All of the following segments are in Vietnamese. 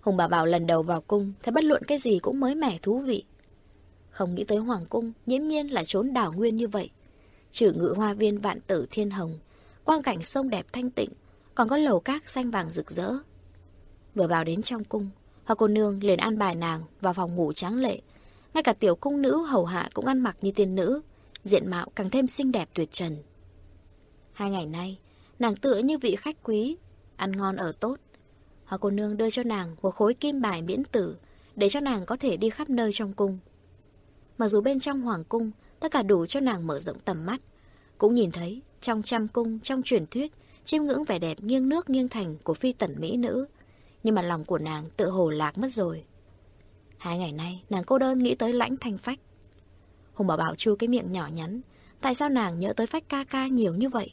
Hùng bà bảo lần đầu vào cung, thấy bất luận cái gì cũng mới mẻ thú vị. Không nghĩ tới hoàng cung, nhiễm nhiên là trốn đảo nguyên như vậy. Trừ ngự hoa viên vạn tử thiên hồng, quang cảnh sông đẹp thanh tịnh, còn có lầu các xanh vàng rực rỡ. Vừa vào đến trong cung, hoa cô nương liền an bài nàng vào phòng ngủ tráng lệ. Ngay cả tiểu cung nữ hầu hạ cũng ăn mặc như tiên nữ, diện mạo càng thêm xinh đẹp tuyệt trần. Hai ngày nay, nàng tựa như vị khách quý, ăn ngon ở tốt. Hoa cô nương đưa cho nàng một khối kim bài miễn tử, để cho nàng có thể đi khắp nơi trong cung. Mặc dù bên trong hoàng cung, tất cả đủ cho nàng mở rộng tầm mắt, cũng nhìn thấy trong trăm cung, trong truyền thuyết, chiêm ngưỡng vẻ đẹp nghiêng nước nghiêng thành của phi tần mỹ nữ. Nhưng mà lòng của nàng tự hồ lạc mất rồi. Hai ngày nay, nàng cô đơn nghĩ tới lãnh thanh phách. Hùng bảo bảo chu cái miệng nhỏ nhắn, tại sao nàng nhớ tới phách ca ca nhiều như vậy?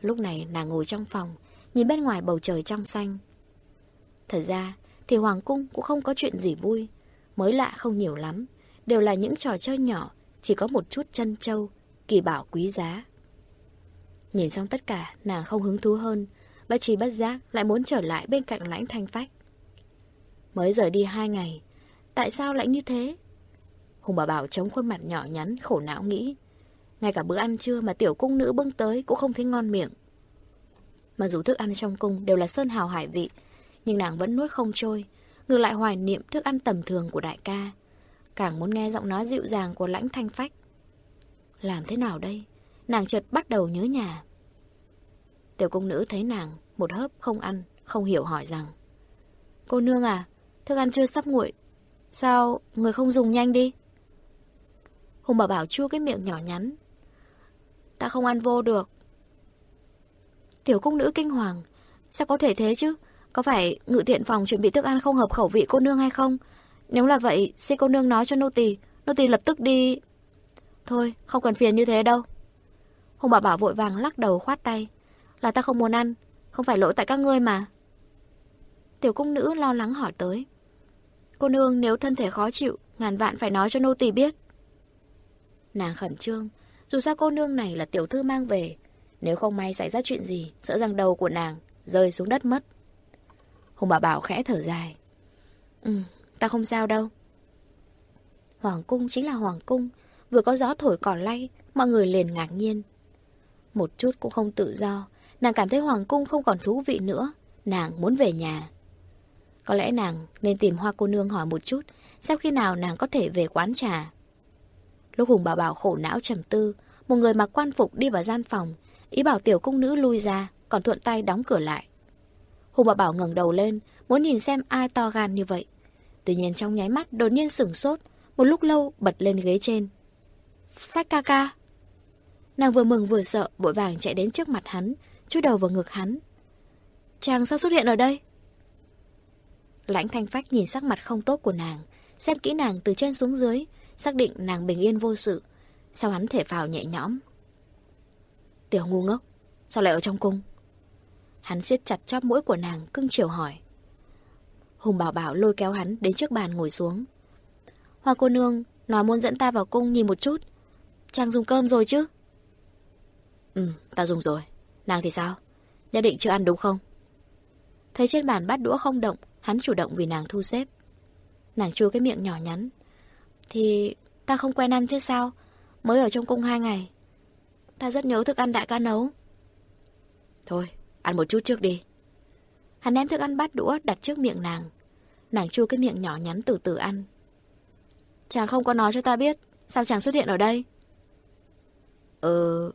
Lúc này nàng ngồi trong phòng, nhìn bên ngoài bầu trời trong xanh. Thật ra, thì Hoàng Cung cũng không có chuyện gì vui, mới lạ không nhiều lắm, đều là những trò chơi nhỏ, chỉ có một chút chân châu, kỳ bảo quý giá. Nhìn xong tất cả, nàng không hứng thú hơn, bất trí bất giác lại muốn trở lại bên cạnh lãnh thanh phách. Mới rời đi hai ngày, tại sao lại như thế? Hùng bà bảo chống khuôn mặt nhỏ nhắn, khổ não nghĩ. Ngay cả bữa ăn trưa mà tiểu cung nữ bưng tới cũng không thấy ngon miệng. Mà dù thức ăn trong cung đều là sơn hào hải vị, nhưng nàng vẫn nuốt không trôi, ngược lại hoài niệm thức ăn tầm thường của đại ca. Càng muốn nghe giọng nói dịu dàng của lãnh thanh phách. Làm thế nào đây? Nàng chợt bắt đầu nhớ nhà. Tiểu công nữ thấy nàng, một hớp không ăn, không hiểu hỏi rằng. Cô nương à, thức ăn chưa sắp nguội. Sao người không dùng nhanh đi? Hùng bảo bảo chua cái miệng nhỏ nhắn. Ta không ăn vô được. Tiểu cung nữ kinh hoàng. Sao có thể thế chứ? Có phải ngự thiện phòng chuẩn bị thức ăn không hợp khẩu vị cô nương hay không? Nếu là vậy, xin cô nương nói cho nô tỳ, nô tỳ lập tức đi. Thôi, không cần phiền như thế đâu. Hùng bảo bảo vội vàng lắc đầu khoát tay. Là ta không muốn ăn, không phải lỗi tại các ngươi mà. Tiểu cung nữ lo lắng hỏi tới. Cô nương nếu thân thể khó chịu, ngàn vạn phải nói cho nô tỳ biết. Nàng khẩn trương, dù sao cô nương này là tiểu thư mang về. Nếu không may xảy ra chuyện gì, sợ rằng đầu của nàng rơi xuống đất mất. Hùng bà bảo khẽ thở dài. Ừ, ta không sao đâu. Hoàng cung chính là hoàng cung, vừa có gió thổi cỏ lay, mọi người liền ngạc nhiên. Một chút cũng không tự do, nàng cảm thấy hoàng cung không còn thú vị nữa, nàng muốn về nhà. Có lẽ nàng nên tìm hoa cô nương hỏi một chút, xem khi nào nàng có thể về quán trà. Lúc Hùng bảo bảo khổ não trầm tư, một người mặc quan phục đi vào gian phòng, ý bảo tiểu cung nữ lui ra, còn thuận tay đóng cửa lại. Hùng bảo bảo ngẩng đầu lên, muốn nhìn xem ai to gan như vậy. Tuy nhiên trong nháy mắt đột nhiên sửng sốt, một lúc lâu bật lên ghế trên. Phách ca ca. Nàng vừa mừng vừa sợ, vội vàng chạy đến trước mặt hắn, chui đầu vào ngực hắn. Chàng sao xuất hiện ở đây? Lãnh thanh phách nhìn sắc mặt không tốt của nàng, xem kỹ nàng từ trên xuống dưới, xác định nàng bình yên vô sự. sau hắn thể phào nhẹ nhõm? Tiểu ngu ngốc, sao lại ở trong cung? Hắn siết chặt chóp mũi của nàng, cưng chiều hỏi. Hùng bảo bảo lôi kéo hắn đến trước bàn ngồi xuống. Hoa cô nương nói muốn dẫn ta vào cung nhìn một chút. Chàng dùng cơm rồi chứ? Ừ, ta dùng rồi. Nàng thì sao? Nhất định chưa ăn đúng không? Thấy trên bàn bát đũa không động, hắn chủ động vì nàng thu xếp. Nàng chua cái miệng nhỏ nhắn. Thì ta không quen ăn chứ sao? Mới ở trong cung hai ngày. Ta rất nhớ thức ăn đại ca nấu. Thôi, ăn một chút trước đi. Hắn ném thức ăn bát đũa đặt trước miệng nàng. Nàng chua cái miệng nhỏ nhắn từ từ ăn. Chàng không có nói cho ta biết, sao chàng xuất hiện ở đây? Ừ...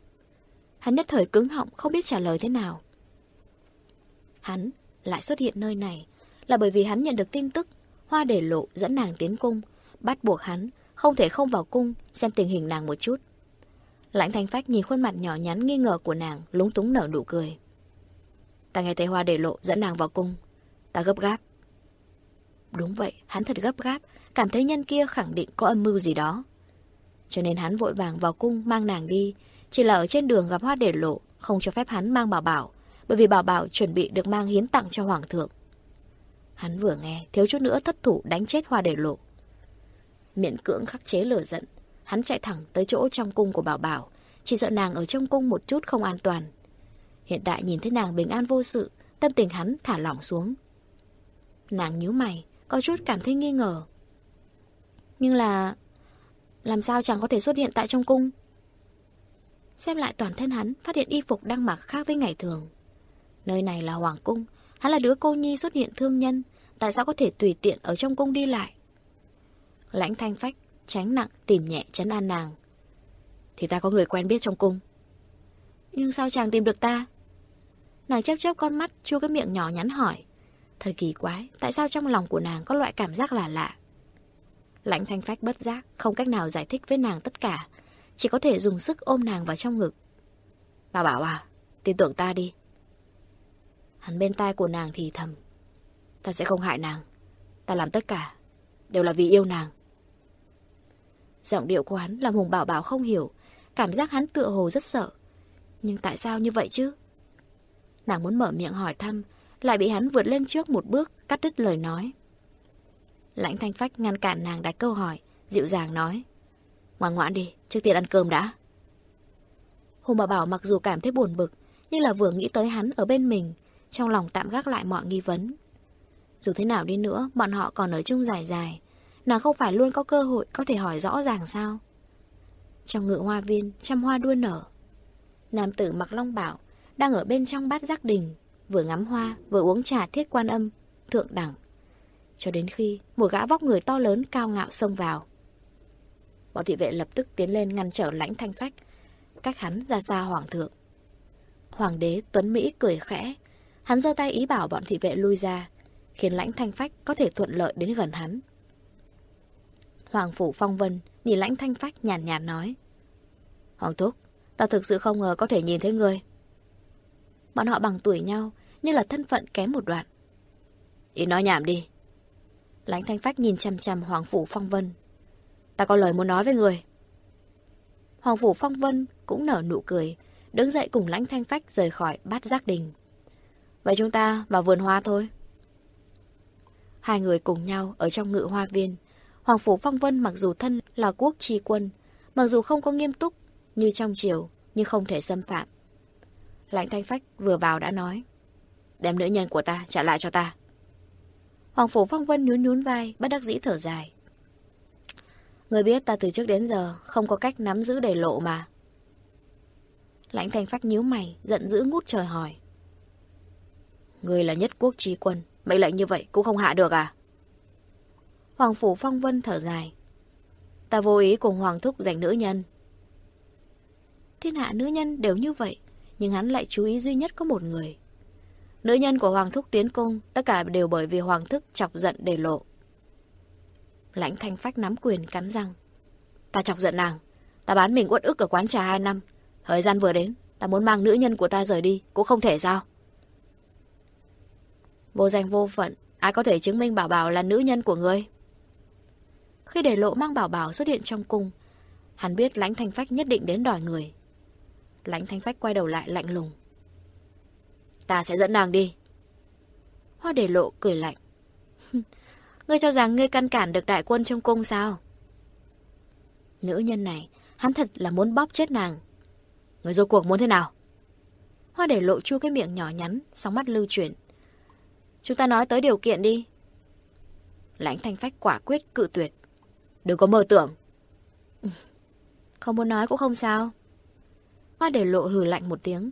Hắn nhất thời cứng họng không biết trả lời thế nào. Hắn lại xuất hiện nơi này là bởi vì hắn nhận được tin tức Hoa để lộ dẫn nàng tiến cung, bắt buộc hắn không thể không vào cung xem tình hình nàng một chút. Lãnh thanh phách nhìn khuôn mặt nhỏ nhắn nghi ngờ của nàng, lúng túng nở nụ cười. Ta nghe thấy Hoa để lộ dẫn nàng vào cung. Ta gấp gáp. Đúng vậy, hắn thật gấp gáp, cảm thấy nhân kia khẳng định có âm mưu gì đó. Cho nên hắn vội vàng vào cung mang nàng đi, chỉ là ở trên đường gặp Hoa để lộ, không cho phép hắn mang bảo bảo, bởi vì bảo bảo chuẩn bị được mang hiến tặng cho Hoàng thượng. Hắn vừa nghe, thiếu chút nữa thất thủ đánh chết Hoa để lộ. Miễn cưỡng khắc chế lửa giận, hắn chạy thẳng tới chỗ trong cung của bảo bảo, chỉ sợ nàng ở trong cung một chút không an toàn. Hiện tại nhìn thấy nàng bình an vô sự, tâm tình hắn thả lỏng xuống. Nàng nhíu mày, có chút cảm thấy nghi ngờ. Nhưng là... Làm sao chàng có thể xuất hiện tại trong cung? Xem lại toàn thân hắn, phát hiện y phục đang mặc khác với ngày thường. Nơi này là hoàng cung, hắn là đứa cô nhi xuất hiện thương nhân, tại sao có thể tùy tiện ở trong cung đi lại? Lãnh thanh phách, tránh nặng, tìm nhẹ chấn an nàng. Thì ta có người quen biết trong cung. Nhưng sao chàng tìm được ta? Nàng chớp chớp con mắt, chua cái miệng nhỏ nhắn hỏi. Thật kỳ quái, tại sao trong lòng của nàng có loại cảm giác là lạ? Lãnh thanh phách bất giác, không cách nào giải thích với nàng tất cả. Chỉ có thể dùng sức ôm nàng vào trong ngực. Bà bảo à, tin tưởng ta đi. Hắn bên tai của nàng thì thầm. Ta sẽ không hại nàng. Ta làm tất cả, đều là vì yêu nàng. Giọng điệu của hắn làm Hùng Bảo Bảo không hiểu, cảm giác hắn tựa hồ rất sợ. Nhưng tại sao như vậy chứ? Nàng muốn mở miệng hỏi thăm, lại bị hắn vượt lên trước một bước, cắt đứt lời nói. Lãnh thanh phách ngăn cản nàng đặt câu hỏi, dịu dàng nói. Ngoan ngoãn đi, trước tiên ăn cơm đã. Hùng Bảo Bảo mặc dù cảm thấy buồn bực, nhưng là vừa nghĩ tới hắn ở bên mình, trong lòng tạm gác lại mọi nghi vấn. Dù thế nào đi nữa, bọn họ còn ở chung dài dài, nàng không phải luôn có cơ hội có thể hỏi rõ ràng sao. Trong ngựa hoa viên, trăm hoa đua nở. Nam tử mặc long bảo, đang ở bên trong bát giác đình, vừa ngắm hoa, vừa uống trà thiết quan âm, thượng đẳng. Cho đến khi một gã vóc người to lớn cao ngạo xông vào. Bọn thị vệ lập tức tiến lên ngăn trở lãnh thanh phách, cách hắn ra xa hoàng thượng. Hoàng đế Tuấn Mỹ cười khẽ, hắn giơ tay ý bảo bọn thị vệ lui ra, khiến lãnh thanh phách có thể thuận lợi đến gần hắn. Hoàng Phủ Phong Vân nhìn lãnh thanh phách nhàn nhạt, nhạt nói. Hoàng Thúc, ta thực sự không ngờ có thể nhìn thấy người. Bọn họ bằng tuổi nhau, nhưng là thân phận kém một đoạn. Ý nói nhảm đi. Lãnh thanh phách nhìn chằm chằm Hoàng Phủ Phong Vân. Ta có lời muốn nói với người. Hoàng Phủ Phong Vân cũng nở nụ cười, đứng dậy cùng lãnh thanh phách rời khỏi bát giác đình. Vậy chúng ta vào vườn hoa thôi. Hai người cùng nhau ở trong ngự hoa viên. Hoàng Phủ Phong Vân mặc dù thân là quốc tri quân, mặc dù không có nghiêm túc như trong triều, nhưng không thể xâm phạm. Lãnh Thanh Phách vừa vào đã nói. Đem nữ nhân của ta trả lại cho ta. Hoàng Phủ Phong Vân nhún nhún vai, bất đắc dĩ thở dài. Người biết ta từ trước đến giờ không có cách nắm giữ để lộ mà. Lãnh Thanh Phách nhíu mày, giận dữ ngút trời hỏi. Người là nhất quốc trí quân, mệnh lệnh như vậy cũng không hạ được à? Hoàng Phủ Phong Vân thở dài. Ta vô ý cùng Hoàng Thúc giành nữ nhân. Thiên hạ nữ nhân đều như vậy, nhưng hắn lại chú ý duy nhất có một người. Nữ nhân của Hoàng Thúc tiến cung, tất cả đều bởi vì Hoàng Thúc chọc giận để lộ. Lãnh thanh phách nắm quyền cắn răng. Ta chọc giận nàng, ta bán mình uất ức ở quán trà hai năm. Thời gian vừa đến, ta muốn mang nữ nhân của ta rời đi, cũng không thể sao. Vô danh vô phận, ai có thể chứng minh Bảo Bảo là nữ nhân của ngươi? Khi để lộ mang Bảo Bảo xuất hiện trong cung, hắn biết lãnh thanh phách nhất định đến đòi người. Lãnh thanh phách quay đầu lại lạnh lùng. Ta sẽ dẫn nàng đi. Hoa để lộ cười lạnh. ngươi cho rằng ngươi căn cản được đại quân trong cung sao? Nữ nhân này, hắn thật là muốn bóp chết nàng. Người rốt cuộc muốn thế nào? Hoa để lộ chua cái miệng nhỏ nhắn, sóng mắt lưu chuyển. Chúng ta nói tới điều kiện đi. Lãnh thanh phách quả quyết cự tuyệt. Đừng có mơ tưởng. Không muốn nói cũng không sao. Hoa để lộ hừ lạnh một tiếng.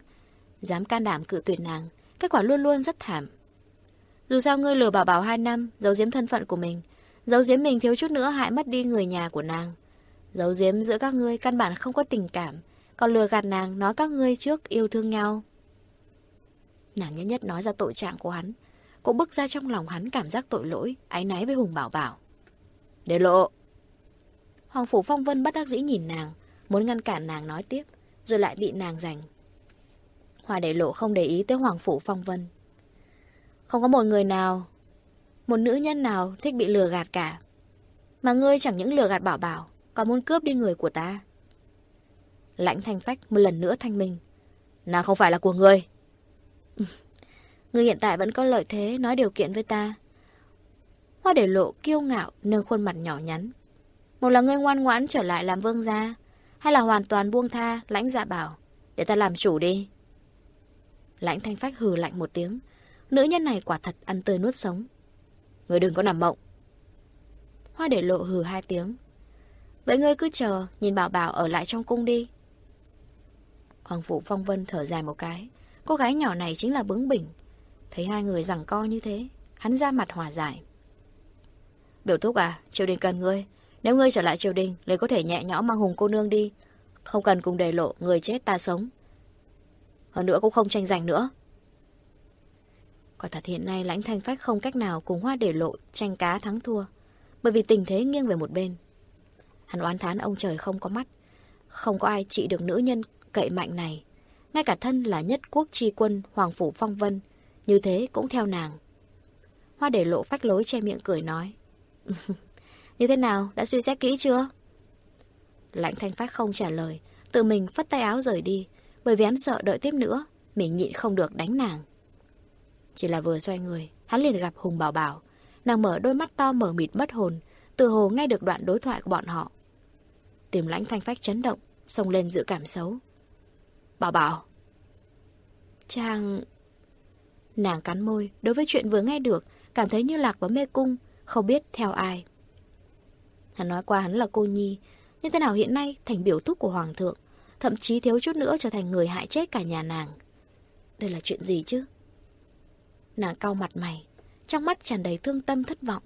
Dám can đảm cự tuyệt nàng. Kết quả luôn luôn rất thảm. Dù sao ngươi lừa bảo bảo hai năm, giấu giếm thân phận của mình. Giấu giếm mình thiếu chút nữa hại mất đi người nhà của nàng. Giấu giếm giữa các ngươi căn bản không có tình cảm. Còn lừa gạt nàng nói các ngươi trước yêu thương nhau. Nàng nhất nhất nói ra tội trạng của hắn cũng bức ra trong lòng hắn cảm giác tội lỗi, áy náy với Hùng Bảo Bảo. Để lộ! Hoàng Phủ Phong Vân bắt đắc dĩ nhìn nàng, muốn ngăn cản nàng nói tiếp, rồi lại bị nàng giành. Hoa để lộ không để ý tới Hoàng Phủ Phong Vân. Không có một người nào, một nữ nhân nào thích bị lừa gạt cả. Mà ngươi chẳng những lừa gạt bảo bảo, còn muốn cướp đi người của ta. Lãnh thanh phách một lần nữa thanh minh. Nàng không phải là của ngươi. Ngươi hiện tại vẫn có lợi thế nói điều kiện với ta. Hoa để lộ kiêu ngạo nâng khuôn mặt nhỏ nhắn. Một là ngươi ngoan ngoãn trở lại làm vương gia, hay là hoàn toàn buông tha, lãnh dạ bảo, để ta làm chủ đi. Lãnh thanh phách hừ lạnh một tiếng, nữ nhân này quả thật ăn tươi nuốt sống. Người đừng có nằm mộng. Hoa để lộ hừ hai tiếng. Vậy ngươi cứ chờ, nhìn bảo bảo ở lại trong cung đi. Hoàng phụ Phong Vân thở dài một cái. Cô gái nhỏ này chính là bướng bỉnh. Thấy hai người rằng co như thế, hắn ra mặt hòa giải. Biểu thúc à, triều đình cần ngươi. Nếu ngươi trở lại triều đình, lấy có thể nhẹ nhõm mang hùng cô nương đi. Không cần cùng đề lộ, người chết ta sống. Hơn nữa cũng không tranh giành nữa. Quả thật hiện nay lãnh thanh phách không cách nào cùng hoa để lộ tranh cá thắng thua. Bởi vì tình thế nghiêng về một bên. Hắn oán thán ông trời không có mắt. Không có ai trị được nữ nhân cậy mạnh này. Ngay cả thân là nhất quốc tri quân Hoàng Phủ Phong Vân. Như thế cũng theo nàng. Hoa để lộ phách lối che miệng cười nói. Như thế nào? Đã suy xét kỹ chưa? Lãnh thanh phách không trả lời. Tự mình phất tay áo rời đi. Bởi vì hắn sợ đợi tiếp nữa. Mình nhịn không được đánh nàng. Chỉ là vừa xoay người, hắn liền gặp Hùng Bảo Bảo. Nàng mở đôi mắt to mở mịt mất hồn, từ hồ nghe được đoạn đối thoại của bọn họ. Tìm lãnh thanh phách chấn động, xông lên dự cảm xấu. Bảo Bảo. Chàng... Nàng cắn môi, đối với chuyện vừa nghe được, cảm thấy như lạc vào mê cung, không biết theo ai. Hắn nói qua hắn là cô Nhi, nhưng thế nào hiện nay thành biểu thúc của Hoàng thượng, thậm chí thiếu chút nữa trở thành người hại chết cả nhà nàng. Đây là chuyện gì chứ? Nàng cau mặt mày, trong mắt tràn đầy thương tâm thất vọng.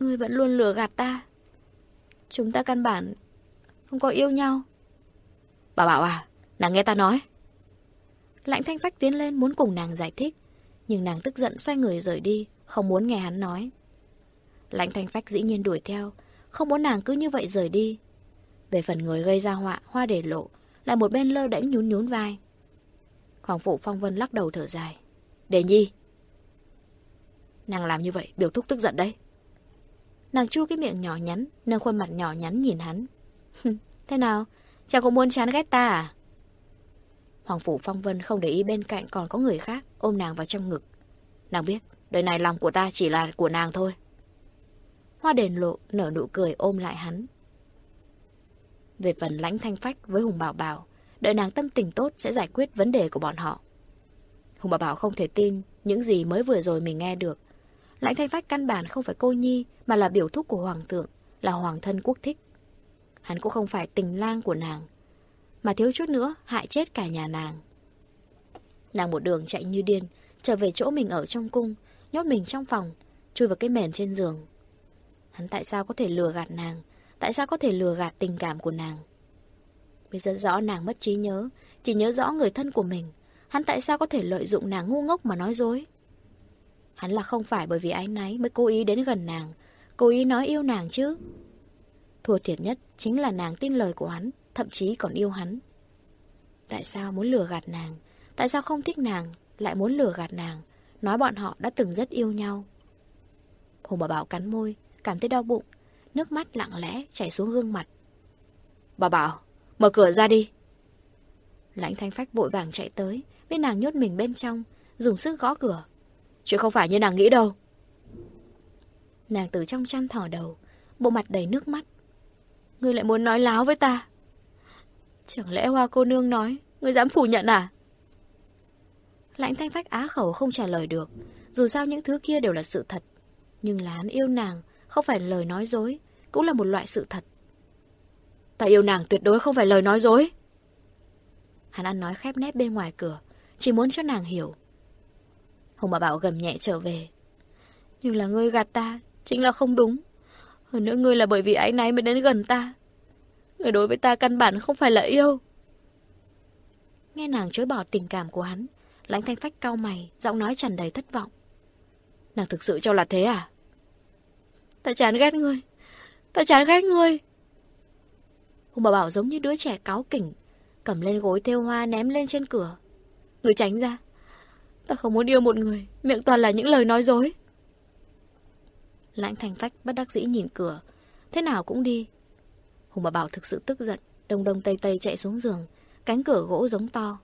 Ngươi vẫn luôn lừa gạt ta. Chúng ta căn bản không có yêu nhau. Bà bảo à, nàng nghe ta nói. Lãnh thanh phách tiến lên muốn cùng nàng giải thích, nhưng nàng tức giận xoay người rời đi, không muốn nghe hắn nói. Lãnh thanh phách dĩ nhiên đuổi theo, không muốn nàng cứ như vậy rời đi. Về phần người gây ra họa, hoa để lộ, lại một bên lơ đễnh nhún nhún vai. Hoàng phụ phong vân lắc đầu thở dài. Đề nhi. Nàng làm như vậy, biểu thúc tức giận đấy. Nàng chu cái miệng nhỏ nhắn, nâng khuôn mặt nhỏ nhắn nhìn hắn. Thế nào? Chàng cũng muốn chán ghét ta à? Hoàng Phủ Phong Vân không để ý bên cạnh còn có người khác, ôm nàng vào trong ngực. Nàng biết, đời này lòng của ta chỉ là của nàng thôi. Hoa đền lộ, nở nụ cười ôm lại hắn. Về phần lãnh thanh phách với Hùng Bảo Bảo, đợi nàng tâm tình tốt sẽ giải quyết vấn đề của bọn họ. Hùng Bảo Bảo không thể tin những gì mới vừa rồi mình nghe được. Lãnh thanh phách căn bản không phải cô nhi mà là biểu thúc của hoàng thượng, là hoàng thân quốc thích. Hắn cũng không phải tình lang của nàng, mà thiếu chút nữa hại chết cả nhà nàng. Nàng một đường chạy như điên, trở về chỗ mình ở trong cung, nhốt mình trong phòng, chui vào cái mền trên giường. Hắn tại sao có thể lừa gạt nàng? Tại sao có thể lừa gạt tình cảm của nàng? Bây giờ rõ nàng mất trí nhớ, chỉ nhớ rõ người thân của mình. Hắn tại sao có thể lợi dụng nàng ngu ngốc mà nói dối? Hắn là không phải bởi vì ái náy mới cố ý đến gần nàng, cố ý nói yêu nàng chứ. Thua thiệt nhất chính là nàng tin lời của hắn, thậm chí còn yêu hắn. Tại sao muốn lừa gạt nàng? Tại sao không thích nàng, lại muốn lừa gạt nàng? Nói bọn họ đã từng rất yêu nhau. Hùng bảo Bảo cắn môi, cảm thấy đau bụng, nước mắt lặng lẽ chảy xuống gương mặt. Bà Bảo, mở cửa ra đi. Lãnh thanh phách vội vàng chạy tới, bên nàng nhốt mình bên trong, dùng sức gõ cửa. Chuyện không phải như nàng nghĩ đâu. Nàng từ trong chăn thỏ đầu, bộ mặt đầy nước mắt. Ngươi lại muốn nói láo với ta. Chẳng lẽ hoa cô nương nói, ngươi dám phủ nhận à? Lãnh thanh phách á khẩu không trả lời được. Dù sao những thứ kia đều là sự thật. Nhưng là hắn yêu nàng, không phải lời nói dối, cũng là một loại sự thật. Ta yêu nàng tuyệt đối không phải lời nói dối. Hắn ăn nói khép nép bên ngoài cửa, chỉ muốn cho nàng hiểu. Hùng bà Bảo gầm nhẹ trở về. Nhưng là ngươi gạt ta, chính là không đúng. Hơn nữa ngươi là bởi vì ái náy mới đến gần ta. Người đối với ta căn bản không phải là yêu. Nghe nàng chối bỏ tình cảm của hắn, lãnh thanh phách cau mày, giọng nói tràn đầy thất vọng. Nàng thực sự cho là thế à? Ta chán ghét ngươi. Ta chán ghét ngươi. Hùng bà Bảo giống như đứa trẻ cáo kỉnh, cầm lên gối theo hoa ném lên trên cửa. Người tránh ra. Ta không muốn yêu một người, miệng toàn là những lời nói dối. Lãnh thành phách bất đắc dĩ nhìn cửa, thế nào cũng đi. Hùng bà Bảo thực sự tức giận, đông đông tây tây chạy xuống giường, cánh cửa gỗ giống to.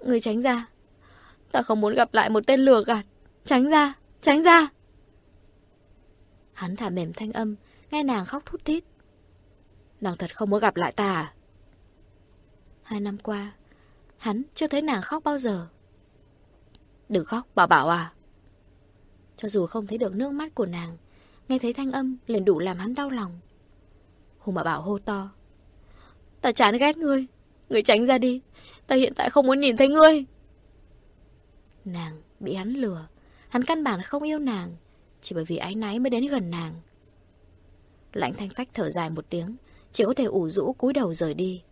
Người tránh ra. Ta không muốn gặp lại một tên lừa gạt. Tránh ra, tránh ra. Hắn thả mềm thanh âm, nghe nàng khóc thút thít. Nàng thật không muốn gặp lại ta à? Hai năm qua, hắn chưa thấy nàng khóc bao giờ. Đừng khóc, bảo bảo à. Cho dù không thấy được nước mắt của nàng, nghe thấy thanh âm liền đủ làm hắn đau lòng. Hùng bà bảo hô to. Ta chán ghét ngươi, ngươi tránh ra đi, ta hiện tại không muốn nhìn thấy ngươi. Nàng bị hắn lừa, hắn căn bản không yêu nàng, chỉ bởi vì ái náy mới đến gần nàng. Lãnh thanh phách thở dài một tiếng, chỉ có thể ủ rũ cúi đầu rời đi.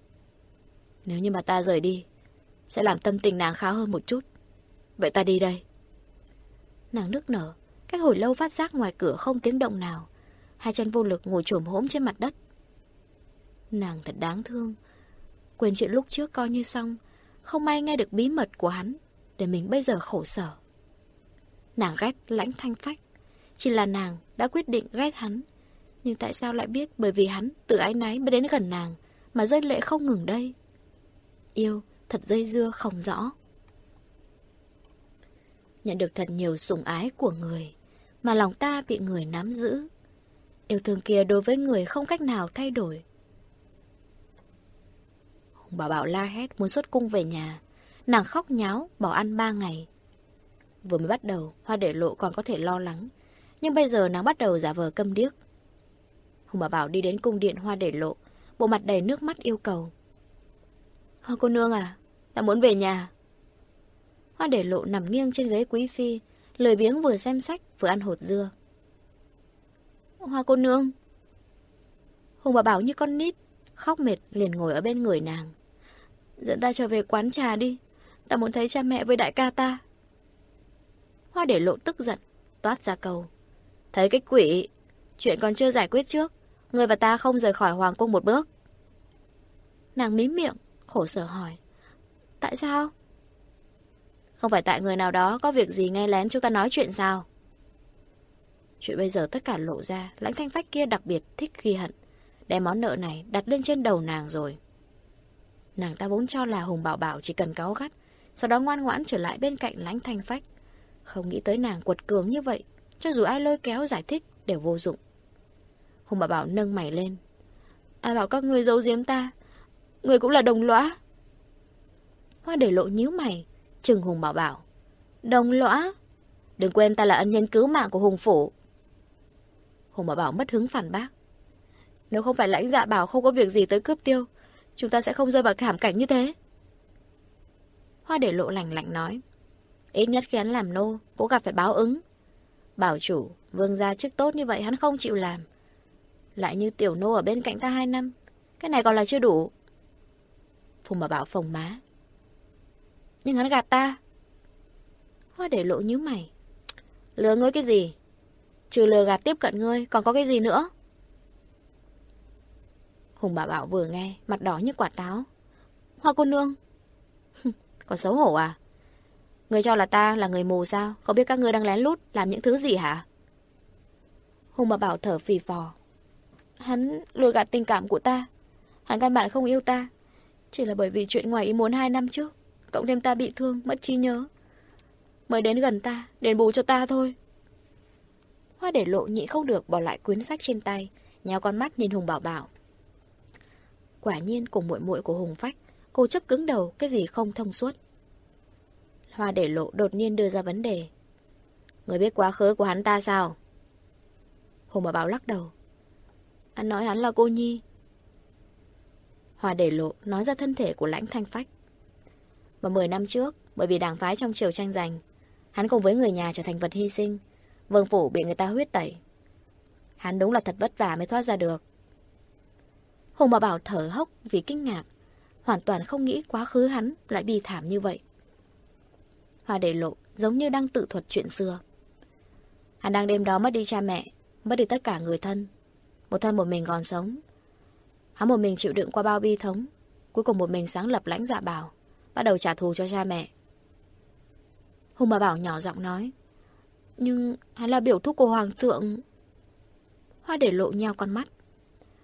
Nếu như mà ta rời đi, sẽ làm tâm tình nàng khá hơn một chút. Vậy ta đi đây. Nàng nức nở, cách hồi lâu phát giác ngoài cửa không tiếng động nào. Hai chân vô lực ngồi trồm hốm trên mặt đất. Nàng thật đáng thương. Quên chuyện lúc trước coi như xong, không may nghe được bí mật của hắn, để mình bây giờ khổ sở. Nàng ghét lãnh thanh phách. Chỉ là nàng đã quyết định ghét hắn. Nhưng tại sao lại biết bởi vì hắn tự ái náy mới đến gần nàng, mà rơi lệ không ngừng đây? Yêu, thật dây dưa không rõ. Nhận được thật nhiều sủng ái của người, mà lòng ta bị người nắm giữ. Yêu thương kia đối với người không cách nào thay đổi. Hùng bảo bảo la hét muốn xuất cung về nhà. Nàng khóc nháo, bỏ ăn ba ngày. Vừa mới bắt đầu, hoa để lộ còn có thể lo lắng. Nhưng bây giờ nàng bắt đầu giả vờ câm điếc. Hùng bảo bảo đi đến cung điện hoa để lộ, bộ mặt đầy nước mắt yêu cầu. Hoa cô nương à, ta muốn về nhà. Hoa để lộ nằm nghiêng trên ghế quý phi, lười biếng vừa xem sách vừa ăn hột dưa. Hoa cô nương. Hùng bà bảo như con nít, khóc mệt liền ngồi ở bên người nàng. Dẫn ta trở về quán trà đi, ta muốn thấy cha mẹ với đại ca ta. Hoa để lộ tức giận, toát ra cầu Thấy cái quỷ, chuyện còn chưa giải quyết trước, người và ta không rời khỏi hoàng cung một bước. Nàng mím miệng, khổ sở hỏi. Tại sao? Không phải tại người nào đó có việc gì nghe lén chúng ta nói chuyện sao? Chuyện bây giờ tất cả lộ ra, lãnh thanh phách kia đặc biệt thích ghi hận. Đem món nợ này đặt lên trên đầu nàng rồi. Nàng ta vốn cho là Hùng Bảo Bảo chỉ cần cáu gắt, sau đó ngoan ngoãn trở lại bên cạnh lãnh thanh phách. Không nghĩ tới nàng quật cường như vậy, cho dù ai lôi kéo giải thích đều vô dụng. Hùng Bảo Bảo nâng mày lên. Ai bảo các người giấu giếm ta? Người cũng là đồng lõa. Hoa để lộ nhíu mày, Trừng Hùng bảo bảo. Đồng lõa. Đừng quên ta là ân nhân cứu mạng của Hùng Phủ. Hùng bảo bảo mất hứng phản bác. Nếu không phải lãnh dạ bảo không có việc gì tới cướp tiêu, chúng ta sẽ không rơi vào thảm cảnh như thế. Hoa để lộ lành lạnh nói. Ít nhất khi hắn làm nô, cũng gặp phải báo ứng. Bảo chủ, vương gia chức tốt như vậy hắn không chịu làm. Lại như tiểu nô ở bên cạnh ta hai năm. Cái này còn là chưa đủ. Phùng bà bảo phồng má. Nhưng hắn gạt ta. Hoa để lộ như mày. Lừa ngươi cái gì? Trừ lừa gạt tiếp cận ngươi, còn có cái gì nữa? Hùng bà bảo vừa nghe, mặt đỏ như quả táo. Hoa cô nương. Còn xấu hổ à? Người cho là ta là người mù sao? Không biết các ngươi đang lén lút làm những thứ gì hả? Hùng mà bảo thở phì phò. Hắn lùi gạt tình cảm của ta. Hắn căn bản không yêu ta. Chỉ là bởi vì chuyện ngoài ý muốn hai năm trước. Cộng thêm ta bị thương, mất trí nhớ. Mới đến gần ta, đền bù cho ta thôi. Hoa để lộ nhị không được bỏ lại quyển sách trên tay, nhào con mắt nhìn Hùng Bảo Bảo. Quả nhiên cùng muội muội của Hùng Phách, cô chấp cứng đầu cái gì không thông suốt. Hoa để lộ đột nhiên đưa ra vấn đề. Người biết quá khứ của hắn ta sao? Hùng Bảo Bảo lắc đầu. Anh nói hắn là cô Nhi. Hoa để lộ nói ra thân thể của lãnh thanh phách. Và 10 năm trước, bởi vì đảng phái trong triều tranh giành, hắn cùng với người nhà trở thành vật hy sinh, vương phủ bị người ta huyết tẩy. Hắn đúng là thật vất vả mới thoát ra được. Hùng bà bảo thở hốc vì kinh ngạc, hoàn toàn không nghĩ quá khứ hắn lại bi thảm như vậy và để lộ giống như đang tự thuật chuyện xưa. Hắn đang đêm đó mất đi cha mẹ, mất đi tất cả người thân. Một thân một mình còn sống. Hắn một mình chịu đựng qua bao bi thống, cuối cùng một mình sáng lập lãnh dạ bảo bắt đầu trả thù cho cha mẹ. Hùng bà Bảo nhỏ giọng nói. Nhưng hắn là biểu thúc của hoàng thượng. Hoa để lộ nhau con mắt.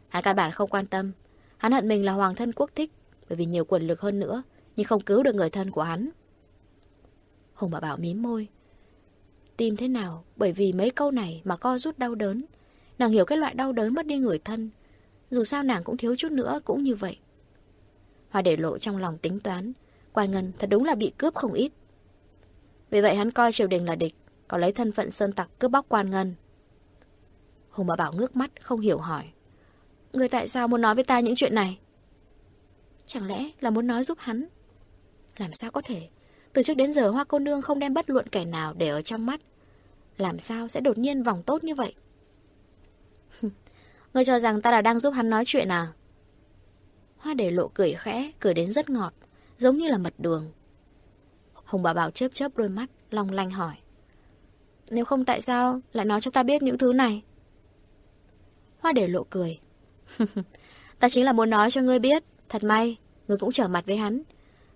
Hắn căn bản không quan tâm. Hắn hận mình là hoàng thân quốc thích, bởi vì nhiều quyền lực hơn nữa, nhưng không cứu được người thân của hắn. Hùng bà Bảo mím môi. Tìm thế nào, bởi vì mấy câu này mà co rút đau đớn. Nàng hiểu cái loại đau đớn mất đi người thân. Dù sao nàng cũng thiếu chút nữa cũng như vậy. Hoa để lộ trong lòng tính toán, Quan Ngân thật đúng là bị cướp không ít. Vì vậy hắn coi triều đình là địch, có lấy thân phận sơn tặc cướp bóc quan ngân. Hùng Bảo Bảo ngước mắt, không hiểu hỏi. Người tại sao muốn nói với ta những chuyện này? Chẳng lẽ là muốn nói giúp hắn? Làm sao có thể? Từ trước đến giờ Hoa cô nương không đem bất luận kẻ nào để ở trong mắt. Làm sao sẽ đột nhiên vòng tốt như vậy? Ngươi cho rằng ta là đang giúp hắn nói chuyện à? Hoa để lộ cười khẽ, cười đến rất ngọt, giống như là mật đường. Hùng bà bảo chớp chớp đôi mắt, long lanh hỏi. Nếu không tại sao lại nói cho ta biết những thứ này? Hoa để lộ cười. ta chính là muốn nói cho ngươi biết, thật may, ngươi cũng trở mặt với hắn.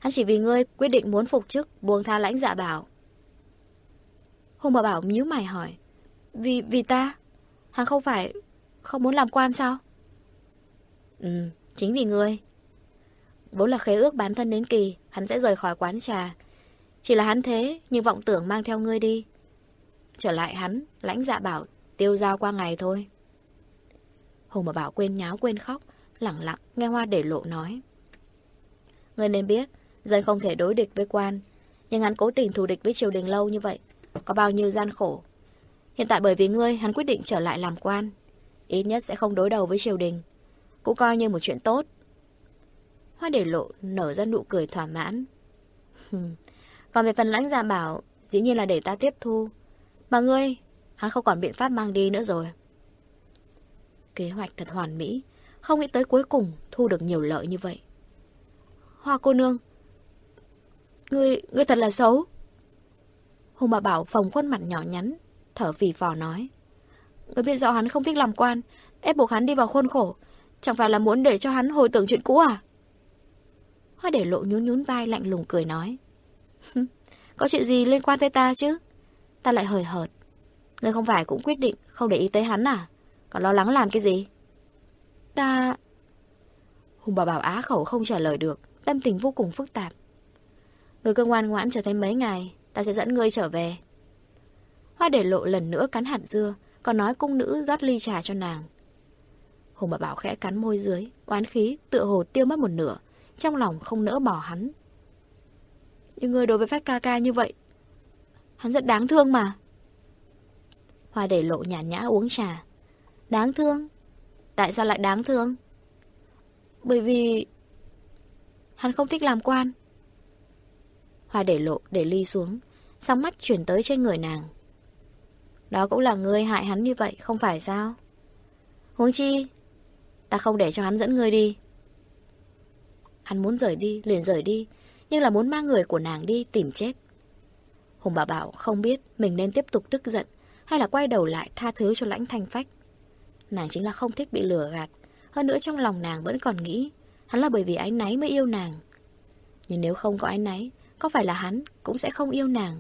Hắn chỉ vì ngươi quyết định muốn phục chức, buông tha lãnh dạ bảo. Hùng bà bảo nhíu mày hỏi. Vì, vì ta? Hắn không phải không muốn làm quan sao? Ừ, chính vì ngươi. Vốn là khế ước bán thân đến kỳ, hắn sẽ rời khỏi quán trà. Chỉ là hắn thế, nhưng vọng tưởng mang theo ngươi đi. Trở lại hắn, lãnh dạ bảo, tiêu giao qua ngày thôi. Hùng mà bảo quên nháo quên khóc, lặng lặng nghe hoa để lộ nói. Ngươi nên biết, dân không thể đối địch với quan, nhưng hắn cố tình thù địch với triều đình lâu như vậy, có bao nhiêu gian khổ. Hiện tại bởi vì ngươi, hắn quyết định trở lại làm quan, ít nhất sẽ không đối đầu với triều đình, cũng coi như một chuyện tốt. Hoa để lộ nở ra nụ cười thỏa mãn. Còn về phần lãnh gia bảo, dĩ nhiên là để ta tiếp thu. Mà ngươi, hắn không còn biện pháp mang đi nữa rồi. Kế hoạch thật hoàn mỹ, không nghĩ tới cuối cùng thu được nhiều lợi như vậy. Hoa cô nương, ngươi, ngươi thật là xấu. Hùng bà bảo phòng khuôn mặt nhỏ nhắn, thở phì phò nói. Ngươi biết rõ hắn không thích làm quan, ép buộc hắn đi vào khuôn khổ, chẳng phải là muốn để cho hắn hồi tưởng chuyện cũ à? Hoa để lộ nhún nhún vai lạnh lùng cười nói. Có chuyện gì liên quan tới ta chứ? Ta lại hời hợt. Ngươi không phải cũng quyết định không để ý tới hắn à? Còn lo lắng làm cái gì? Ta... Hùng bà bảo á khẩu không trả lời được, tâm tình vô cùng phức tạp. Người cơ ngoan ngoãn chờ thêm mấy ngày, ta sẽ dẫn ngươi trở về. Hoa để lộ lần nữa cắn hạt dưa, còn nói cung nữ rót ly trà cho nàng. Hùng bà bảo khẽ cắn môi dưới, oán khí, tựa hồ tiêu mất một nửa, trong lòng không nỡ bỏ hắn. Nhưng người đối với phép ca ca như vậy, hắn rất đáng thương mà. Hoa để lộ nhàn nhã uống trà. Đáng thương? Tại sao lại đáng thương? Bởi vì... Hắn không thích làm quan. Hoa để lộ để ly xuống, sóng mắt chuyển tới trên người nàng. Đó cũng là ngươi hại hắn như vậy, không phải sao? Huống chi, ta không để cho hắn dẫn ngươi đi. Hắn muốn rời đi, liền rời đi, nhưng là muốn mang người của nàng đi tìm chết. Hùng bà bảo không biết mình nên tiếp tục tức giận hay là quay đầu lại tha thứ cho lãnh thanh phách. Nàng chính là không thích bị lừa gạt, hơn nữa trong lòng nàng vẫn còn nghĩ hắn là bởi vì ái náy mới yêu nàng. Nhưng nếu không có ái náy, có phải là hắn cũng sẽ không yêu nàng.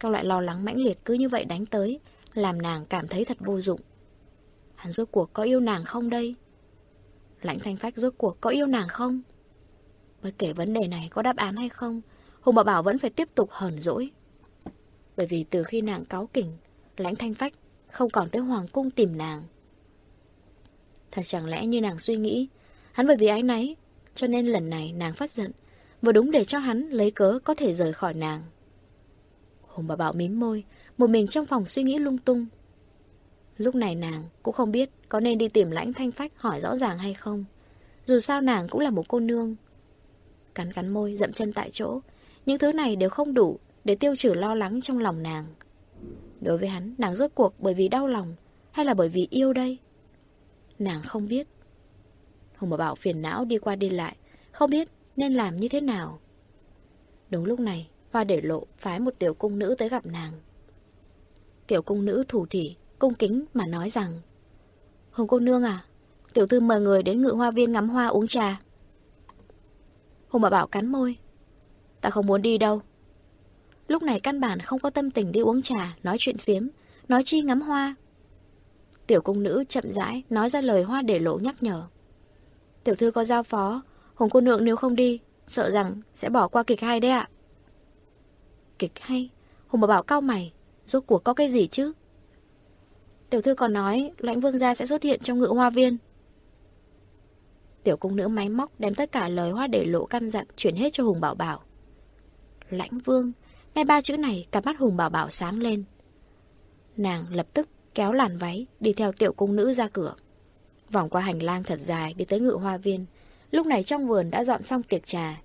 Các loại lo lắng mãnh liệt cứ như vậy đánh tới, làm nàng cảm thấy thật vô dụng. Hắn rốt cuộc có yêu nàng không đây? Lãnh thanh phách rốt cuộc có yêu nàng không? Bất kể vấn đề này có đáp án hay không, Hùng Bảo Bảo vẫn phải tiếp tục hờn dỗi. Bởi vì từ khi nàng cáo kỉnh, lãnh thanh phách không còn tới hoàng cung tìm nàng. Thật chẳng lẽ như nàng suy nghĩ, hắn bởi vì ái náy, cho nên lần này nàng phát giận, vừa đúng để cho hắn lấy cớ có thể rời khỏi nàng. Hùng bà Bảo mím môi, một mình trong phòng suy nghĩ lung tung. Lúc này nàng cũng không biết có nên đi tìm lãnh thanh phách hỏi rõ ràng hay không. Dù sao nàng cũng là một cô nương, Cắn cắn môi, dậm chân tại chỗ. Những thứ này đều không đủ để tiêu trừ lo lắng trong lòng nàng. Đối với hắn, nàng rốt cuộc bởi vì đau lòng hay là bởi vì yêu đây? Nàng không biết. Hùng bà bảo phiền não đi qua đi lại, không biết nên làm như thế nào. Đúng lúc này, Hoa để lộ phái một tiểu cung nữ tới gặp nàng. Tiểu cung nữ thủ thỉ, cung kính mà nói rằng Hùng cô nương à, tiểu thư mời người đến ngự hoa viên ngắm hoa uống trà. Hùng bà bảo cắn môi. Ta không muốn đi đâu. Lúc này căn bản không có tâm tình đi uống trà, nói chuyện phiếm, nói chi ngắm hoa. Tiểu cung nữ chậm rãi, nói ra lời hoa để lộ nhắc nhở. Tiểu thư có giao phó, Hùng cô nương nếu không đi, sợ rằng sẽ bỏ qua kịch hay đấy ạ. Kịch hay? Hùng bà bảo cao mày, rốt cuộc có cái gì chứ? Tiểu thư còn nói lãnh vương gia sẽ xuất hiện trong ngự hoa viên. Tiểu cung nữ máy móc đem tất cả lời hoa để lộ căn dặn chuyển hết cho Hùng Bảo Bảo. Lãnh vương, nghe ba chữ này, cặp mắt Hùng Bảo Bảo sáng lên. Nàng lập tức kéo làn váy, đi theo tiểu cung nữ ra cửa. Vòng qua hành lang thật dài đi tới ngự hoa viên. Lúc này trong vườn đã dọn xong tiệc trà.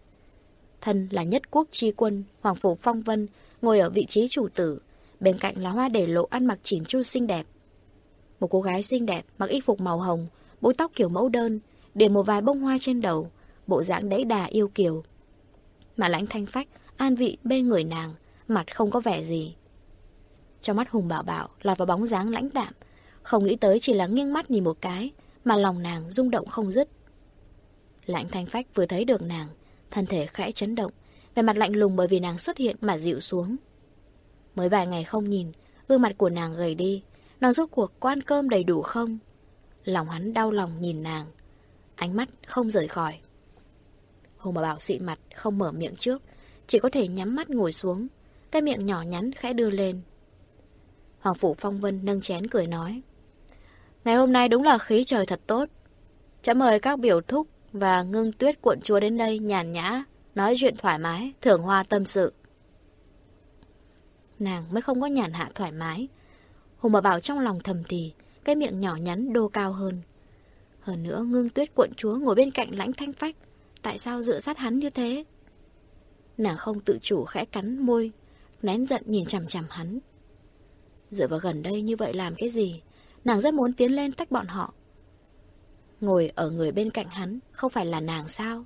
Thân là nhất quốc tri quân, Hoàng Phủ Phong Vân, ngồi ở vị trí chủ tử. Bên cạnh là hoa để lộ ăn mặc chỉn chu xinh đẹp. Một cô gái xinh đẹp, mặc y phục màu hồng, búi tóc kiểu mẫu đơn, điểm một vài bông hoa trên đầu, bộ dạng đẫy đà yêu kiều. Mà lãnh thanh phách, an vị bên người nàng, mặt không có vẻ gì. Trong mắt Hùng Bảo Bảo lọt vào bóng dáng lãnh đạm, không nghĩ tới chỉ là nghiêng mắt nhìn một cái, mà lòng nàng rung động không dứt. Lãnh thanh phách vừa thấy được nàng, thân thể khẽ chấn động, về mặt lạnh lùng bởi vì nàng xuất hiện mà dịu xuống. Mới vài ngày không nhìn, gương mặt của nàng gầy đi, nàng rốt cuộc có ăn cơm đầy đủ không? Lòng hắn đau lòng nhìn nàng, ánh mắt không rời khỏi. hồ Bảo Bảo xị mặt, không mở miệng trước, chỉ có thể nhắm mắt ngồi xuống, cái miệng nhỏ nhắn khẽ đưa lên. Hoàng Phủ Phong Vân nâng chén cười nói. Ngày hôm nay đúng là khí trời thật tốt. Chả mời các biểu thúc và ngưng tuyết cuộn chúa đến đây nhàn nhã, nói chuyện thoải mái, thưởng hoa tâm sự. Nàng mới không có nhàn hạ thoải mái. Hùng bà bảo trong lòng thầm thì, cái miệng nhỏ nhắn đô cao hơn. Hơn nữa ngưng tuyết cuộn chúa ngồi bên cạnh lãnh thanh phách. Tại sao dựa sát hắn như thế? Nàng không tự chủ khẽ cắn môi, nén giận nhìn chằm chằm hắn. Dựa vào gần đây như vậy làm cái gì? Nàng rất muốn tiến lên tách bọn họ. Ngồi ở người bên cạnh hắn, không phải là nàng sao?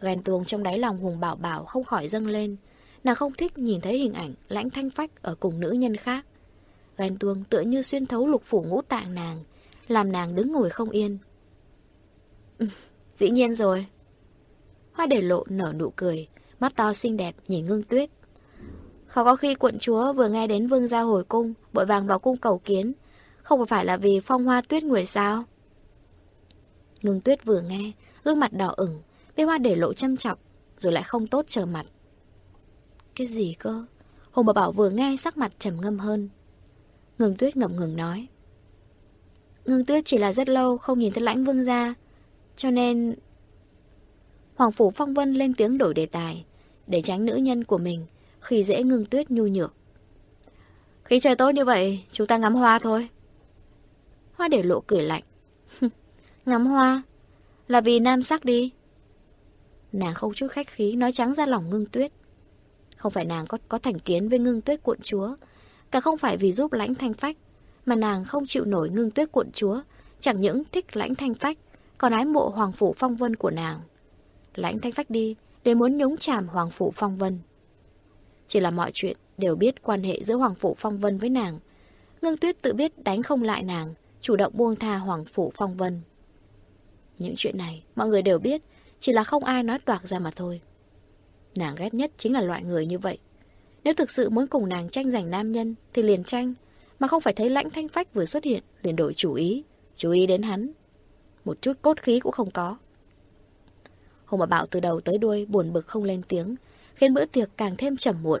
Ghen tuông trong đáy lòng Hùng Bảo Bảo không khỏi dâng lên. Nàng không thích nhìn thấy hình ảnh lãnh thanh phách ở cùng nữ nhân khác. Ghen tuông tựa như xuyên thấu lục phủ ngũ tạng nàng, làm nàng đứng ngồi không yên. Dĩ nhiên rồi. Hoa để lộ nở nụ cười, mắt to xinh đẹp nhìn ngưng tuyết. Khó có khi quận chúa vừa nghe đến vương gia hồi cung, bội vàng vào cung cầu kiến. Không phải là vì phong hoa tuyết người sao? Ngưng tuyết vừa nghe, gương mặt đỏ ửng, bên hoa để lộ châm chọc, rồi lại không tốt chờ mặt. Cái gì cơ? Hùng bà bảo vừa nghe sắc mặt trầm ngâm hơn. Ngưng tuyết ngậm ngừng nói. Ngưng tuyết chỉ là rất lâu không nhìn thấy lãnh vương gia, cho nên... Hoàng Phủ Phong Vân lên tiếng đổi đề tài, để tránh nữ nhân của mình khi dễ ngưng tuyết nhu nhược. Khi trời tốt như vậy, chúng ta ngắm hoa thôi. Hoa để lộ cười lạnh ngắm hoa? Là vì nam sắc đi. Nàng không chút khách khí nói trắng ra lòng ngưng tuyết. Không phải nàng có, có thành kiến với ngưng tuyết cuộn chúa, cả không phải vì giúp lãnh thanh phách, mà nàng không chịu nổi ngưng tuyết cuộn chúa, chẳng những thích lãnh thanh phách, còn ái mộ hoàng phủ phong vân của nàng. Lãnh thanh phách đi, để muốn nhúng chàm hoàng phủ phong vân. Chỉ là mọi chuyện đều biết quan hệ giữa Hoàng Phủ Phong Vân với nàng. Ngưng Tuyết tự biết đánh không lại nàng, chủ động buông tha Hoàng Phủ Phong Vân. Những chuyện này mọi người đều biết, chỉ là không ai nói toạc ra mà thôi. Nàng ghét nhất chính là loại người như vậy. Nếu thực sự muốn cùng nàng tranh giành nam nhân thì liền tranh, mà không phải thấy lãnh thanh phách vừa xuất hiện liền đổi chủ ý, chú ý đến hắn. Một chút cốt khí cũng không có. Hùng bà Bảo từ đầu tới đuôi buồn bực không lên tiếng, khiến bữa tiệc càng thêm trầm muộn.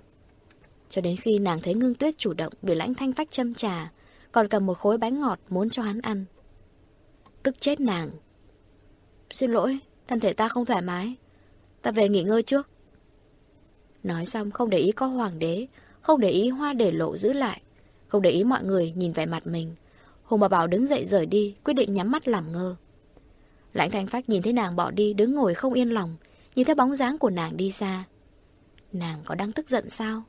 Cho đến khi nàng thấy ngưng tuyết chủ động vì lãnh thanh phách châm trà, còn cầm một khối bánh ngọt muốn cho hắn ăn. Tức chết nàng. Xin lỗi, thân thể ta không thoải mái. Ta về nghỉ ngơi trước. Nói xong không để ý có hoàng đế, không để ý hoa để lộ giữ lại, không để ý mọi người nhìn vẻ mặt mình. Hùng bà Bảo đứng dậy rời đi, quyết định nhắm mắt làm ngơ. Lãnh thanh phách nhìn thấy nàng bỏ đi, đứng ngồi không yên lòng, nhìn thấy bóng dáng của nàng đi xa. Nàng có đang tức giận sao?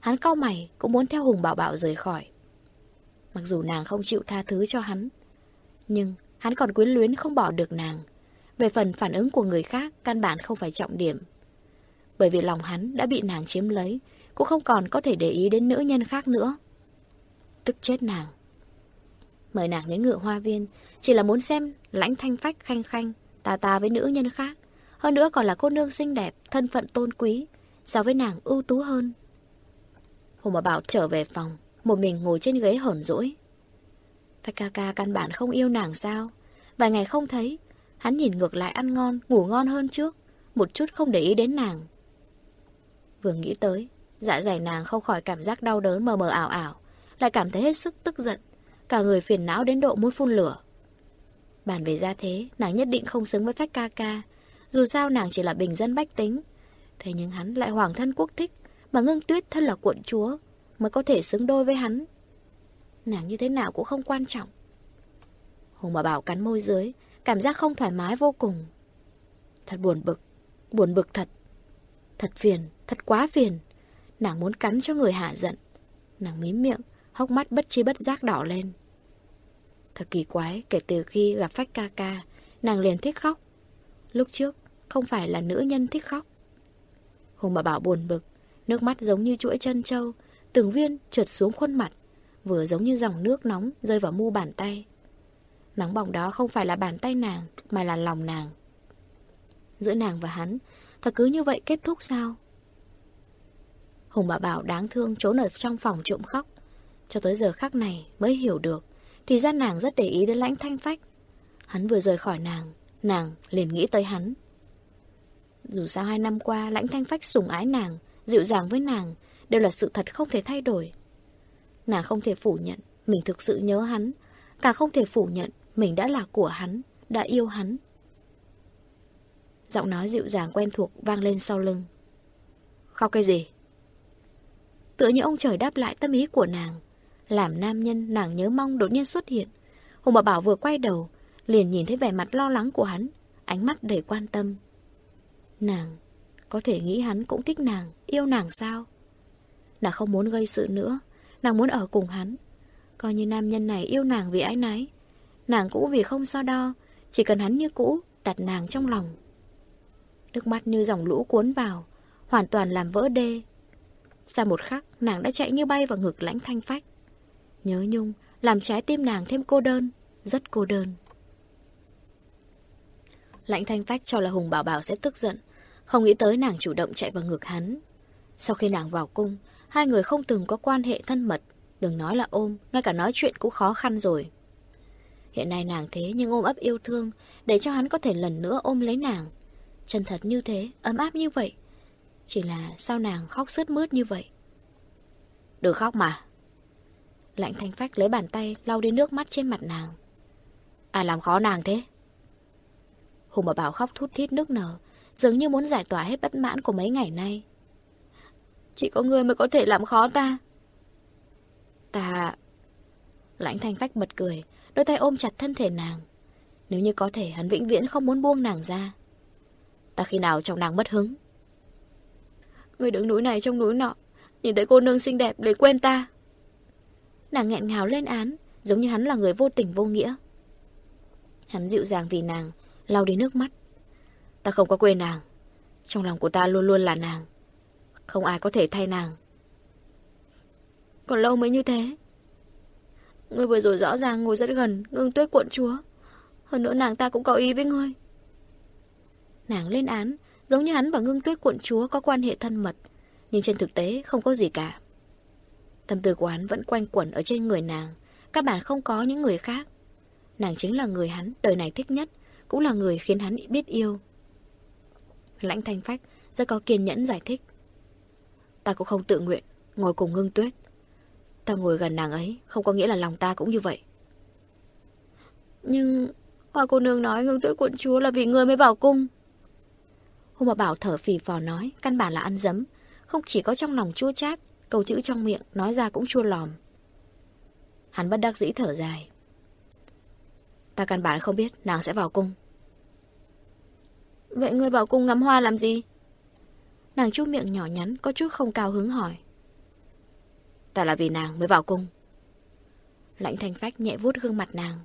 Hắn cau mày cũng muốn theo Hùng Bảo Bảo rời khỏi. Mặc dù nàng không chịu tha thứ cho hắn, nhưng hắn còn quyến luyến không bỏ được nàng. Về phần phản ứng của người khác, căn bản không phải trọng điểm. Bởi vì lòng hắn đã bị nàng chiếm lấy, cũng không còn có thể để ý đến nữ nhân khác nữa. Tức chết nàng. Mời nàng đến ngựa hoa viên, chỉ là muốn xem lãnh thanh phách khanh khanh, tà tà với nữ nhân khác. Hơn nữa còn là cô nương xinh đẹp, thân phận tôn quý, so với nàng ưu tú hơn. Hùng mà Bảo trở về phòng, một mình ngồi trên ghế hổn rỗi. Phách ca ca căn bản không yêu nàng sao? Vài ngày không thấy, hắn nhìn ngược lại ăn ngon, ngủ ngon hơn trước, một chút không để ý đến nàng. Vừa nghĩ tới, dạ dày nàng không khỏi cảm giác đau đớn mờ mờ ảo ảo, lại cảm thấy hết sức tức giận, cả người phiền não đến độ muốn phun lửa. Bàn về gia thế, nàng nhất định không xứng với phách ca ca, dù sao nàng chỉ là bình dân bách tính, Thế nhưng hắn lại hoàng thân quốc thích, mà ngưng tuyết thân là quận chúa, mới có thể xứng đôi với hắn. Nàng như thế nào cũng không quan trọng. Hùng bà bảo cắn môi dưới, cảm giác không thoải mái vô cùng. Thật buồn bực, buồn bực thật. Thật phiền, thật quá phiền. Nàng muốn cắn cho người hạ giận. Nàng mím miệng, hốc mắt bất chi bất giác đỏ lên. Thật kỳ quái, kể từ khi gặp phách ca ca, nàng liền thích khóc. Lúc trước, không phải là nữ nhân thích khóc. Hùng bà bảo buồn bực, nước mắt giống như chuỗi chân trâu, từng viên trượt xuống khuôn mặt, vừa giống như dòng nước nóng rơi vào mu bàn tay. Nóng bỏng đó không phải là bàn tay nàng, mà là lòng nàng. Giữa nàng và hắn, thật cứ như vậy kết thúc sao? Hùng bà bảo đáng thương trốn ở trong phòng trộm khóc. Cho tới giờ khắc này mới hiểu được, thì ra nàng rất để ý đến lãnh thanh phách. Hắn vừa rời khỏi nàng, nàng liền nghĩ tới hắn. Dù sao hai năm qua, lãnh thanh phách sủng ái nàng, dịu dàng với nàng, đều là sự thật không thể thay đổi. Nàng không thể phủ nhận, mình thực sự nhớ hắn, cả không thể phủ nhận mình đã là của hắn, đã yêu hắn. Giọng nói dịu dàng quen thuộc vang lên sau lưng. Khóc cái gì? Tựa như ông trời đáp lại tâm ý của nàng. Làm nam nhân nàng nhớ mong đột nhiên xuất hiện. Hùng bà Bảo vừa quay đầu, liền nhìn thấy vẻ mặt lo lắng của hắn, ánh mắt đầy quan tâm. Nàng, có thể nghĩ hắn cũng thích nàng, yêu nàng sao? Nàng không muốn gây sự nữa, nàng muốn ở cùng hắn. Coi như nam nhân này yêu nàng vì ái nái nàng cũng vì không so đo, chỉ cần hắn như cũ, đặt nàng trong lòng. Nước mắt như dòng lũ cuốn vào, hoàn toàn làm vỡ đê. Sau một khắc, nàng đã chạy như bay vào ngực lãnh thanh phách. Nhớ nhung, làm trái tim nàng thêm cô đơn, rất cô đơn. Lãnh thanh phách cho là Hùng Bảo Bảo sẽ tức giận, không nghĩ tới nàng chủ động chạy vào ngực hắn. Sau khi nàng vào cung, hai người không từng có quan hệ thân mật, đừng nói là ôm, ngay cả nói chuyện cũng khó khăn rồi. Hiện nay nàng thế nhưng ôm ấp yêu thương, để cho hắn có thể lần nữa ôm lấy nàng. Chân thật như thế, ấm áp như vậy. Chỉ là sao nàng khóc sướt mướt như vậy? Đừng khóc mà. Lạnh thanh phách lấy bàn tay lau đi nước mắt trên mặt nàng. À làm khó nàng thế? Hùng bà bảo khóc thút thít nước nở, dường như muốn giải tỏa hết bất mãn của mấy ngày nay. Chỉ có người mới có thể làm khó ta. Ta... Lãnh thanh phách bật cười, đôi tay ôm chặt thân thể nàng. Nếu như có thể, hắn vĩnh viễn không muốn buông nàng ra. Ta khi nào trong nàng mất hứng? Người đứng núi này trong núi nọ, nhìn thấy cô nương xinh đẹp để quên ta. Nàng nghẹn ngào lên án, giống như hắn là người vô tình vô nghĩa. Hắn dịu dàng vì nàng, lau đi nước mắt. Ta không có quên nàng. Trong lòng của ta luôn luôn là nàng. Không ai có thể thay nàng. Còn lâu mới như thế. Ngươi vừa rồi rõ ràng ngồi rất gần, ngưng tuyết cuộn chúa. Hơn nữa nàng ta cũng có ý với ngươi. Nàng lên án, giống như hắn và ngưng tuyết cuộn chúa có quan hệ thân mật, nhưng trên thực tế không có gì cả. Tâm tư của hắn vẫn quanh quẩn ở trên người nàng, các bạn không có những người khác. Nàng chính là người hắn đời này thích nhất, cũng là người khiến hắn biết yêu. Lãnh thanh phách rất có kiên nhẫn giải thích. Ta cũng không tự nguyện, ngồi cùng ngưng tuyết. Ta ngồi gần nàng ấy, không có nghĩa là lòng ta cũng như vậy. Nhưng Hoa cô nương nói ngưng tuyết quận chúa là vì người mới vào cung. Hùng bà bảo thở phì phò nói, căn bản là ăn dấm. Không chỉ có trong lòng chua chát, câu chữ trong miệng nói ra cũng chua lòm. Hắn bất đắc dĩ thở dài. Ta căn bản không biết nàng sẽ vào cung. Vậy ngươi vào cung ngắm hoa làm gì? Nàng chút miệng nhỏ nhắn có chút không cao hứng hỏi. Ta là vì nàng mới vào cung. Lãnh thanh phách nhẹ vuốt gương mặt nàng.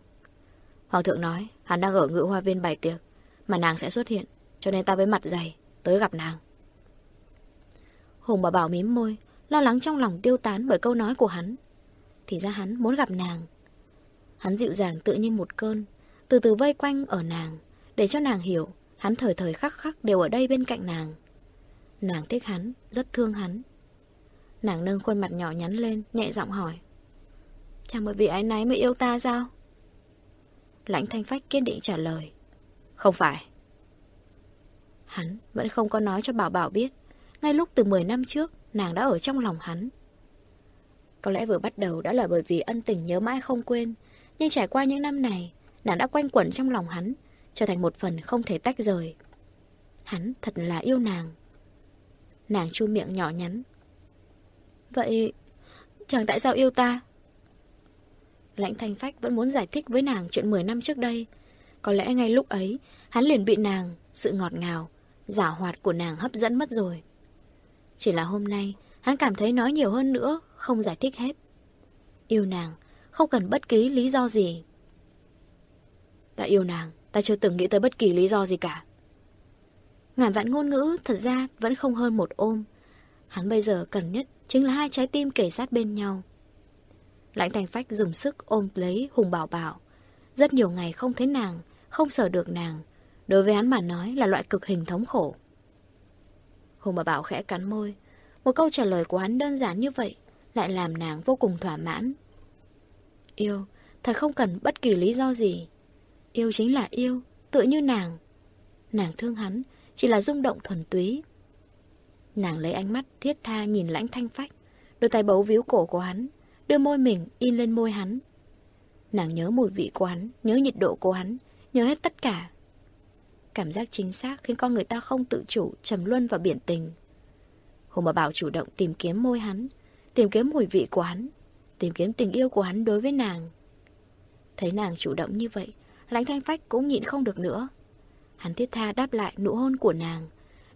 Hoàng thượng nói hắn đang ở ngự hoa viên bài tiệc, mà nàng sẽ xuất hiện, cho nên ta với mặt dày, tới gặp nàng. Hùng bà bảo mím môi, lo lắng trong lòng tiêu tán bởi câu nói của hắn. Thì ra hắn muốn gặp nàng. Hắn dịu dàng tự như một cơn, từ từ vây quanh ở nàng, để cho nàng hiểu, hắn thời thời khắc khắc đều ở đây bên cạnh nàng. Nàng thích hắn, rất thương hắn. Nàng nâng khuôn mặt nhỏ nhắn lên, nhẹ giọng hỏi. Chẳng bởi vì ái náy mới yêu ta sao? Lãnh thanh phách kiên định trả lời. Không phải. Hắn vẫn không có nói cho Bảo Bảo biết. Ngay lúc từ 10 năm trước, nàng đã ở trong lòng hắn. Có lẽ vừa bắt đầu đã là bởi vì ân tình nhớ mãi không quên. Nhưng trải qua những năm này, nàng đã quanh quẩn trong lòng hắn, trở thành một phần không thể tách rời. Hắn thật là yêu nàng. Nàng chu miệng nhỏ nhắn. Vậy, chẳng tại sao yêu ta? Lãnh Thanh Phách vẫn muốn giải thích với nàng chuyện 10 năm trước đây. Có lẽ ngay lúc ấy, hắn liền bị nàng, sự ngọt ngào, giả hoạt của nàng hấp dẫn mất rồi. Chỉ là hôm nay, hắn cảm thấy nói nhiều hơn nữa, không giải thích hết. Yêu nàng, không cần bất kỳ lý do gì. Ta yêu nàng, ta chưa từng nghĩ tới bất kỳ lý do gì cả. Ngàn vạn ngôn ngữ thật ra vẫn không hơn một ôm. Hắn bây giờ cần nhất chính là hai trái tim kể sát bên nhau. Lãnh thành phách dùng sức ôm lấy Hùng Bảo Bảo. Rất nhiều ngày không thấy nàng, không sở được nàng. Đối với hắn mà nói là loại cực hình thống khổ. Hùng Bảo Bảo khẽ cắn môi. Một câu trả lời của hắn đơn giản như vậy lại làm nàng vô cùng thỏa mãn. Yêu, thật không cần bất kỳ lý do gì. Yêu chính là yêu, tự như nàng. Nàng thương hắn, chỉ là rung động thuần túy. Nàng lấy ánh mắt thiết tha nhìn lãnh thanh phách, đôi tay bấu víu cổ của hắn, đưa môi mình in lên môi hắn. Nàng nhớ mùi vị của hắn, nhớ nhiệt độ của hắn, nhớ hết tất cả. Cảm giác chính xác khiến con người ta không tự chủ trầm luân vào biển tình. Hồ mà Bảo chủ động tìm kiếm môi hắn, tìm kiếm mùi vị của hắn, tìm kiếm tình yêu của hắn đối với nàng. Thấy nàng chủ động như vậy, lãnh thanh phách cũng nhịn không được nữa. Hắn thiết tha đáp lại nụ hôn của nàng,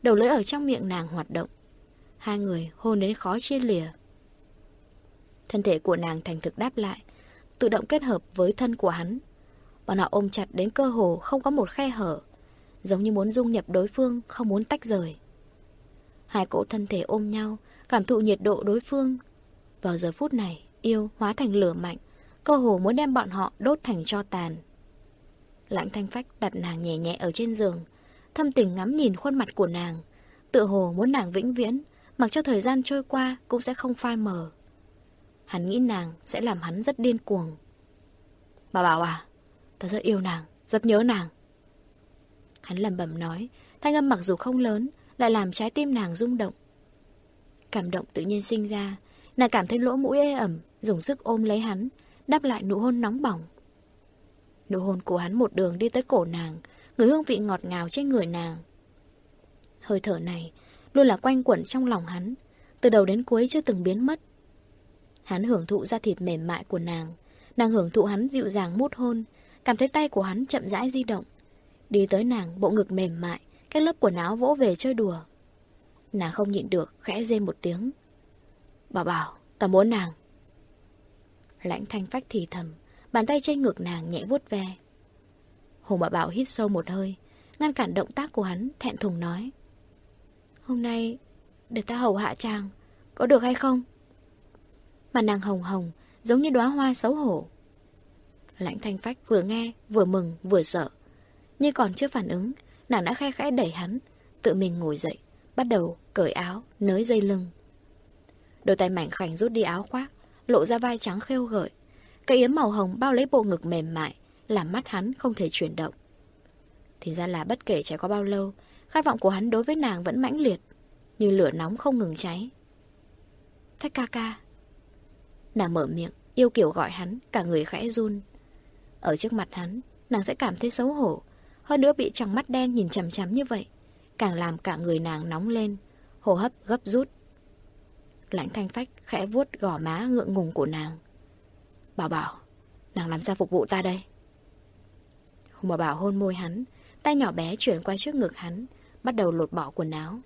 đầu lưỡi ở trong miệng nàng hoạt động. Hai người hôn đến khó chia lìa. Thân thể của nàng thành thực đáp lại, tự động kết hợp với thân của hắn. Bọn họ ôm chặt đến cơ hồ không có một khe hở, giống như muốn dung nhập đối phương, không muốn tách rời. Hai cỗ thân thể ôm nhau, cảm thụ nhiệt độ đối phương. Vào giờ phút này, yêu hóa thành lửa mạnh, cơ hồ muốn đem bọn họ đốt thành cho tàn. Lãnh thanh phách đặt nàng nhẹ nhẹ ở trên giường, thâm tình ngắm nhìn khuôn mặt của nàng, tự hồ muốn nàng vĩnh viễn, mặc cho thời gian trôi qua cũng sẽ không phai mờ. Hắn nghĩ nàng sẽ làm hắn rất điên cuồng. Bà bảo à, ta rất yêu nàng, rất nhớ nàng. Hắn lầm bẩm nói, thanh âm mặc dù không lớn, lại làm trái tim nàng rung động. Cảm động tự nhiên sinh ra, nàng cảm thấy lỗ mũi ê ẩm, dùng sức ôm lấy hắn, đáp lại nụ hôn nóng bỏng. Nụ hôn của hắn một đường đi tới cổ nàng, người hương vị ngọt ngào trên người nàng. Hơi thở này luôn là quanh quẩn trong lòng hắn, từ đầu đến cuối chưa từng biến mất. Hắn hưởng thụ da thịt mềm mại của nàng, nàng hưởng thụ hắn dịu dàng mút hôn, cảm thấy tay của hắn chậm rãi di động. Đi tới nàng, bộ ngực mềm mại, các lớp quần áo vỗ về chơi đùa. Nàng không nhịn được, khẽ rên một tiếng. Bảo bảo, ta muốn nàng. Lãnh thanh phách thì thầm, bàn tay trên ngực nàng nhẹ vuốt ve. Hùng bảo bảo hít sâu một hơi, ngăn cản động tác của hắn, thẹn thùng nói. Hôm nay, để ta hầu hạ chàng, có được hay không? Mà nàng hồng hồng, giống như đóa hoa xấu hổ. Lãnh thanh phách vừa nghe, vừa mừng, vừa sợ. Nhưng còn chưa phản ứng, nàng đã khai khẽ đẩy hắn, tự mình ngồi dậy, bắt đầu cởi áo, nới dây lưng. Đôi tay mảnh khảnh rút đi áo khoác, lộ ra vai trắng khêu gợi. Cái yếm màu hồng bao lấy bộ ngực mềm mại, làm mắt hắn không thể chuyển động. Thì ra là bất kể trải qua bao lâu, khát vọng của hắn đối với nàng vẫn mãnh liệt, như lửa nóng không ngừng cháy. Thách ca ca. Nàng mở miệng, yêu kiểu gọi hắn, cả người khẽ run. Ở trước mặt hắn, nàng sẽ cảm thấy xấu hổ, hơn nữa bị trong mắt đen nhìn chằm chằm như vậy, càng làm cả người nàng nóng lên, hô hấp gấp rút. Lãnh thanh phách khẽ vuốt gò má ngượng ngùng của nàng. Bảo bảo, nàng làm sao phục vụ ta đây? Mà bảo bảo hôn môi hắn, tay nhỏ bé chuyển qua trước ngực hắn, bắt đầu lột bỏ quần áo.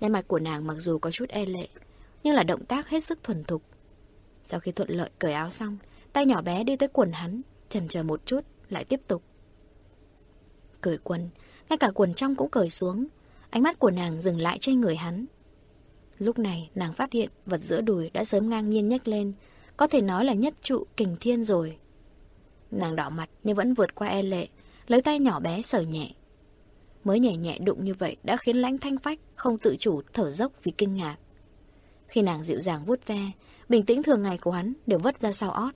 Nét mặt của nàng mặc dù có chút e lệ, nhưng là động tác hết sức thuần thục. Sau khi thuận lợi cởi áo xong, tay nhỏ bé đi tới quần hắn, chần chờ một chút, lại tiếp tục. Cởi quần, ngay cả quần trong cũng cởi xuống. Ánh mắt của nàng dừng lại trên người hắn. Lúc này nàng phát hiện vật giữa đùi đã sớm ngang nhiên nhếch lên, có thể nói là nhất trụ kình thiên rồi. Nàng đỏ mặt nhưng vẫn vượt qua e lệ, lấy tay nhỏ bé sờ nhẹ. Mới nhẹ nhẹ đụng như vậy đã khiến lãnh thanh phách không tự chủ thở dốc vì kinh ngạc. Khi nàng dịu dàng vuốt ve, bình tĩnh thường ngày của hắn đều vất ra sau ót.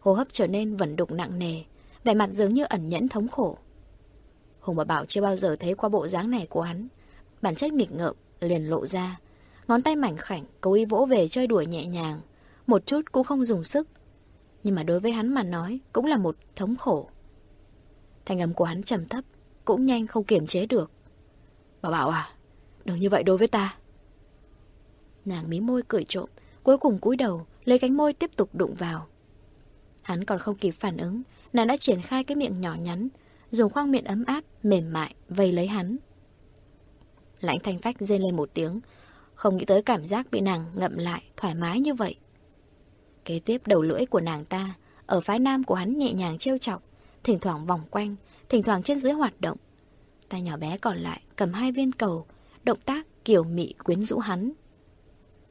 Hô hấp trở nên vẩn đục nặng nề, vẻ mặt dường như ẩn nhẫn thống khổ. Hùng bà Bảo chưa bao giờ thấy qua bộ dáng này của hắn. Bản chất nghịch ngợm liền lộ ra. Ngón tay mảnh khảnh cố ý vỗ về chơi đuổi nhẹ nhàng. Một chút cũng không dùng sức. Nhưng mà đối với hắn mà nói cũng là một thống khổ. Thành âm của hắn trầm thấp, cũng nhanh không kiềm chế được. Bà Bảo à, đừng như vậy đối với ta. Nàng mí môi cười trộm, cuối cùng cúi đầu, lấy cánh môi tiếp tục đụng vào. Hắn còn không kịp phản ứng, nàng đã triển khai cái miệng nhỏ nhắn, dùng khoang miệng ấm áp, mềm mại, vây lấy hắn. Lãnh thanh phách rên lên một tiếng, không nghĩ tới cảm giác bị nàng ngậm lại, thoải mái như vậy. Kế tiếp đầu lưỡi của nàng ta, ở phái nam của hắn nhẹ nhàng trêu chọc, thỉnh thoảng vòng quanh, thỉnh thoảng trên dưới hoạt động. Tay nhỏ bé còn lại cầm hai viên cầu, động tác kiểu mị quyến rũ hắn.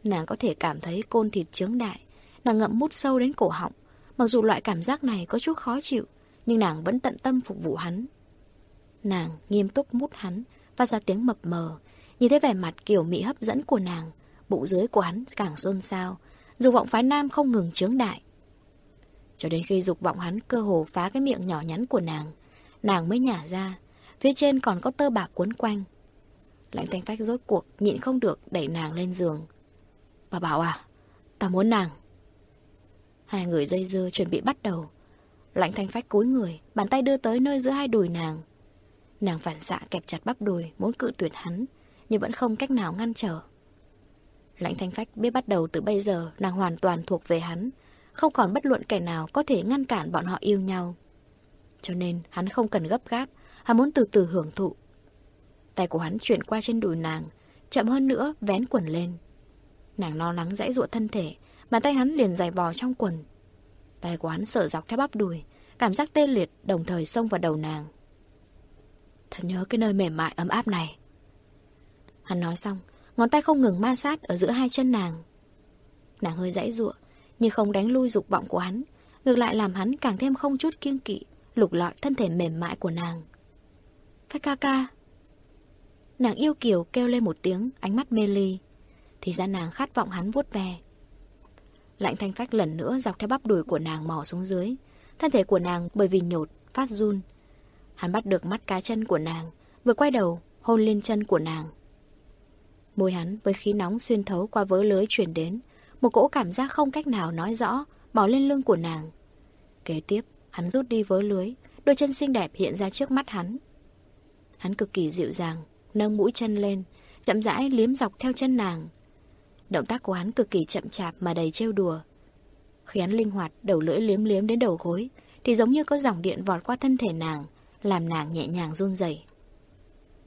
Nàng có thể cảm thấy côn thịt trướng đại, nàng ngậm mút sâu đến cổ họng. Mặc dù loại cảm giác này có chút khó chịu, nhưng nàng vẫn tận tâm phục vụ hắn. Nàng nghiêm túc mút hắn, phát ra tiếng mập mờ. Nhìn thấy vẻ mặt kiểu mị hấp dẫn của nàng, bụng dưới của hắn càng xôn xao, dục vọng phái nam không ngừng trướng đại. Cho đến khi dục vọng hắn cơ hồ phá cái miệng nhỏ nhắn của nàng, nàng mới nhả ra, phía trên còn có tơ bạc cuốn quanh. Lãnh thanh phách rốt cuộc nhịn không được đẩy nàng lên giường. Bà bảo à, ta muốn nàng. Hai người dây dưa chuẩn bị bắt đầu. Lãnh thanh phách cúi người, bàn tay đưa tới nơi giữa hai đùi nàng. Nàng phản xạ kẹp chặt bắp đùi, muốn cự tuyệt hắn, nhưng vẫn không cách nào ngăn trở. Lãnh thanh phách biết bắt đầu từ bây giờ nàng hoàn toàn thuộc về hắn, không còn bất luận kẻ nào có thể ngăn cản bọn họ yêu nhau. Cho nên hắn không cần gấp gáp, hắn muốn từ từ hưởng thụ. Tay của hắn chuyển qua trên đùi nàng, chậm hơn nữa vén quần lên. Nàng lo lắng dãy dụa thân thể, bàn tay hắn liền dài vò trong quần. Tay của hắn sợ dọc theo bắp đùi, cảm giác tê liệt đồng thời xông vào đầu nàng. Thật nhớ cái nơi mềm mại ấm áp này. Hắn nói xong, ngón tay không ngừng ma sát ở giữa hai chân nàng. Nàng hơi dãy dụa, nhưng không đánh lui dục vọng của hắn, ngược lại làm hắn càng thêm không chút kiêng kỵ, lục lọi thân thể mềm mại của nàng. Phách ca ca. Nàng yêu kiều kêu lên một tiếng, ánh mắt mê ly. Thì ra nàng khát vọng hắn vuốt ve. Lạnh thanh phách lần nữa dọc theo bắp đùi của nàng mò xuống dưới. Thân thể của nàng bởi vì nhột, phát run. Hắn bắt được mắt cá chân của nàng, vừa quay đầu, hôn lên chân của nàng. Môi hắn với khí nóng xuyên thấu qua vớ lưới truyền đến, một cỗ cảm giác không cách nào nói rõ, bỏ lên lưng của nàng. Kế tiếp, hắn rút đi vớ lưới, đôi chân xinh đẹp hiện ra trước mắt hắn. Hắn cực kỳ dịu dàng, nâng mũi chân lên, chậm rãi liếm dọc theo chân nàng. Động tác của hắn cực kỳ chậm chạp mà đầy trêu đùa. Khi hắn linh hoạt đầu lưỡi liếm liếm đến đầu gối, thì giống như có dòng điện vọt qua thân thể nàng, làm nàng nhẹ nhàng run rẩy.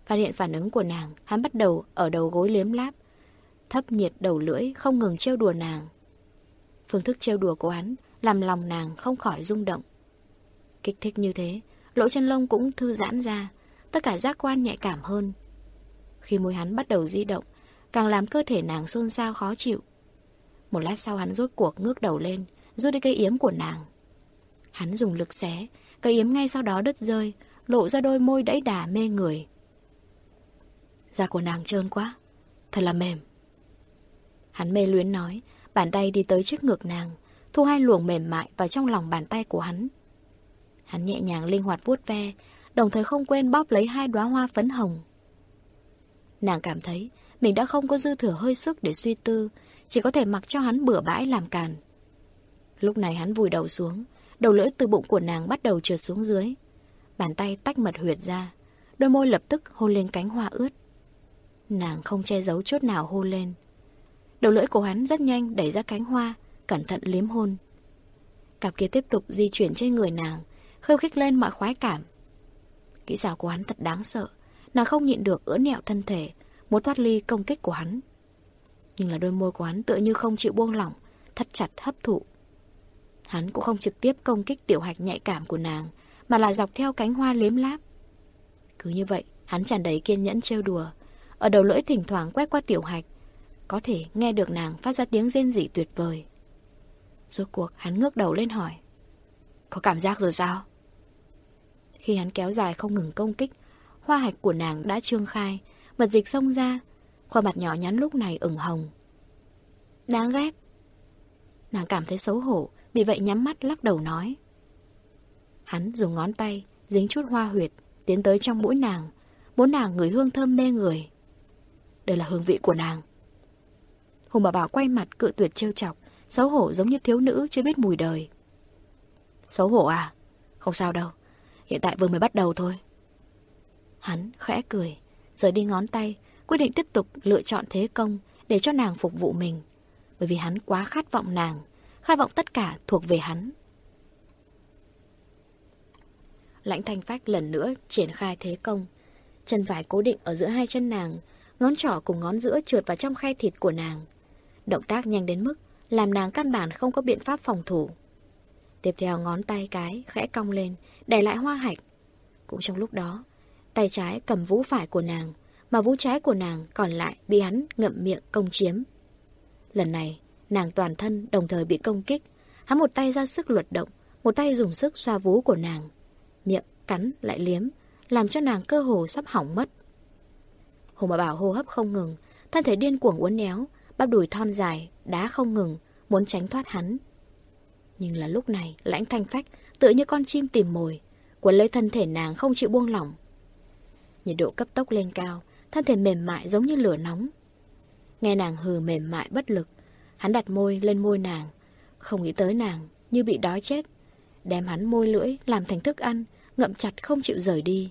Phát hiện phản ứng của nàng, hắn bắt đầu ở đầu gối liếm láp, thấp nhiệt đầu lưỡi không ngừng trêu đùa nàng. Phương thức trêu đùa của hắn làm lòng nàng không khỏi rung động. Kích thích như thế, lỗ chân lông cũng thư giãn ra, tất cả giác quan nhạy cảm hơn. Khi môi hắn bắt đầu di động, càng làm cơ thể nàng xôn xao khó chịu. Một lát sau hắn rốt cuộc ngước đầu lên, rút đi cây yếm của nàng. Hắn dùng lực xé, cây yếm ngay sau đó đứt rơi, lộ ra đôi môi đẫy đà mê người. Da của nàng trơn quá, thật là mềm. Hắn mê luyến nói, bàn tay đi tới trước ngực nàng, thu hai luồng mềm mại vào trong lòng bàn tay của hắn. Hắn nhẹ nhàng linh hoạt vuốt ve, đồng thời không quên bóp lấy hai đóa hoa phấn hồng. Nàng cảm thấy mình đã không có dư thừa hơi sức để suy tư, chỉ có thể mặc cho hắn bừa bãi làm càn. Lúc này hắn vùi đầu xuống, đầu lưỡi từ bụng của nàng bắt đầu trượt xuống dưới. Bàn tay tách mật huyệt ra, đôi môi lập tức hôn lên cánh hoa ướt. Nàng không che giấu chút nào hôn lên. Đầu lưỡi của hắn rất nhanh đẩy ra cánh hoa, cẩn thận liếm hôn. Cặp kia tiếp tục di chuyển trên người nàng, khêu khích lên mọi khoái cảm. Kỹ xảo của hắn thật đáng sợ, nàng không nhịn được ưỡn nẹo thân thể, muốn thoát ly công kích của hắn. Nhưng là đôi môi của hắn tựa như không chịu buông lỏng, thắt chặt hấp thụ. Hắn cũng không trực tiếp công kích tiểu hạch nhạy cảm của nàng, mà là dọc theo cánh hoa liếm láp. Cứ như vậy, hắn tràn đầy kiên nhẫn trêu đùa, ở đầu lưỡi thỉnh thoảng quét qua tiểu hạch, có thể nghe được nàng phát ra tiếng rên rỉ tuyệt vời. Rốt cuộc hắn ngước đầu lên hỏi. Có cảm giác rồi sao? Khi hắn kéo dài không ngừng công kích, hoa hạch của nàng đã trương khai, mật dịch xông ra, khuôn mặt nhỏ nhắn lúc này ửng hồng. Đáng ghét. Nàng cảm thấy xấu hổ, vì vậy nhắm mắt lắc đầu nói. Hắn dùng ngón tay, dính chút hoa huyệt, tiến tới trong mũi nàng, muốn nàng ngửi hương thơm mê người. Đây là hương vị của nàng. Hùng bà bảo quay mặt cự tuyệt trêu chọc, xấu hổ giống như thiếu nữ chưa biết mùi đời. Xấu hổ à? Không sao đâu, hiện tại vừa mới bắt đầu thôi. Hắn khẽ cười, rời đi ngón tay, quyết định tiếp tục lựa chọn thế công để cho nàng phục vụ mình. Bởi vì hắn quá khát vọng nàng, khát vọng tất cả thuộc về hắn. lãnh thanh phách lần nữa triển khai thế công. Chân phải cố định ở giữa hai chân nàng, ngón trỏ cùng ngón giữa trượt vào trong khay thịt của nàng. Động tác nhanh đến mức làm nàng căn bản không có biện pháp phòng thủ. Tiếp theo ngón tay cái khẽ cong lên, đè lại hoa hạch. Cũng trong lúc đó, tay trái cầm vũ phải của nàng, mà vũ trái của nàng còn lại bị hắn ngậm miệng công chiếm. Lần này, nàng toàn thân đồng thời bị công kích, hắn một tay ra sức luật động, một tay dùng sức xoa vú của nàng. Miệng cắn lại liếm, làm cho nàng cơ hồ sắp hỏng mất. Hồ mà Bảo hô hấp không ngừng, thân thể điên cuồng uốn éo, bắp đùi thon dài, đá không ngừng, muốn tránh thoát hắn. Nhưng là lúc này, lãnh thanh phách, tựa như con chim tìm mồi, quấn lấy thân thể nàng không chịu buông lỏng. Nhiệt độ cấp tốc lên cao, thân thể mềm mại giống như lửa nóng. Nghe nàng hừ mềm mại bất lực, hắn đặt môi lên môi nàng, không nghĩ tới nàng như bị đói chết, đem hắn môi lưỡi làm thành thức ăn, ngậm chặt không chịu rời đi.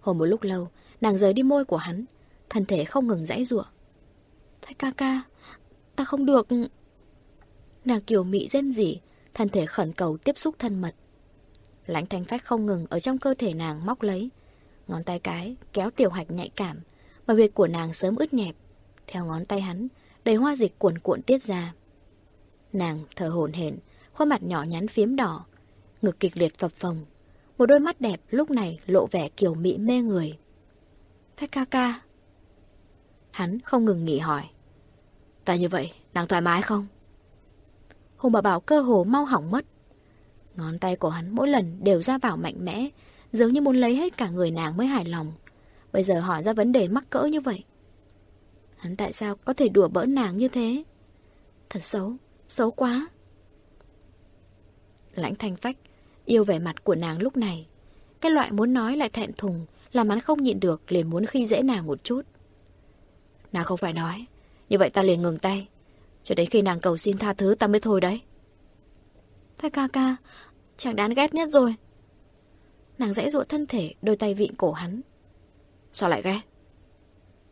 Hồi một lúc lâu, nàng rời đi môi của hắn, thân thể không ngừng dãy giụa. Thái ca ca, ta không được... Nàng kiều mị rên rỉ, thân thể khẩn cầu tiếp xúc thân mật. Lãnh thanh phách không ngừng ở trong cơ thể nàng móc lấy. Ngón tay cái kéo tiểu hạch nhạy cảm, mà huyệt của nàng sớm ướt nhẹp. Theo ngón tay hắn, đầy hoa dịch cuộn cuộn tiết ra. Nàng thở hổn hển, khuôn mặt nhỏ nhắn phiếm đỏ, ngực kịch liệt phập phồng. Một đôi mắt đẹp lúc này lộ vẻ kiều mị mê người. Phách ca ca. Hắn không ngừng nghỉ hỏi. Ta như vậy, đang thoải mái không? Hùng bà bảo cơ hồ mau hỏng mất. Ngón tay của hắn mỗi lần đều ra vào mạnh mẽ, giống như muốn lấy hết cả người nàng mới hài lòng. Bây giờ hỏi ra vấn đề mắc cỡ như vậy. Hắn tại sao có thể đùa bỡn nàng như thế? Thật xấu, xấu quá. Lãnh thanh phách, yêu vẻ mặt của nàng lúc này. Cái loại muốn nói lại thẹn thùng, làm hắn không nhịn được liền muốn khi dễ nàng một chút. Nàng không phải nói, như vậy ta liền ngừng tay. Cho đến khi nàng cầu xin tha thứ ta mới thôi đấy. Thái ca ca, chàng đáng ghét nhất rồi. Nàng dãy dụa thân thể, đôi tay vịn cổ hắn. Sao lại ghét?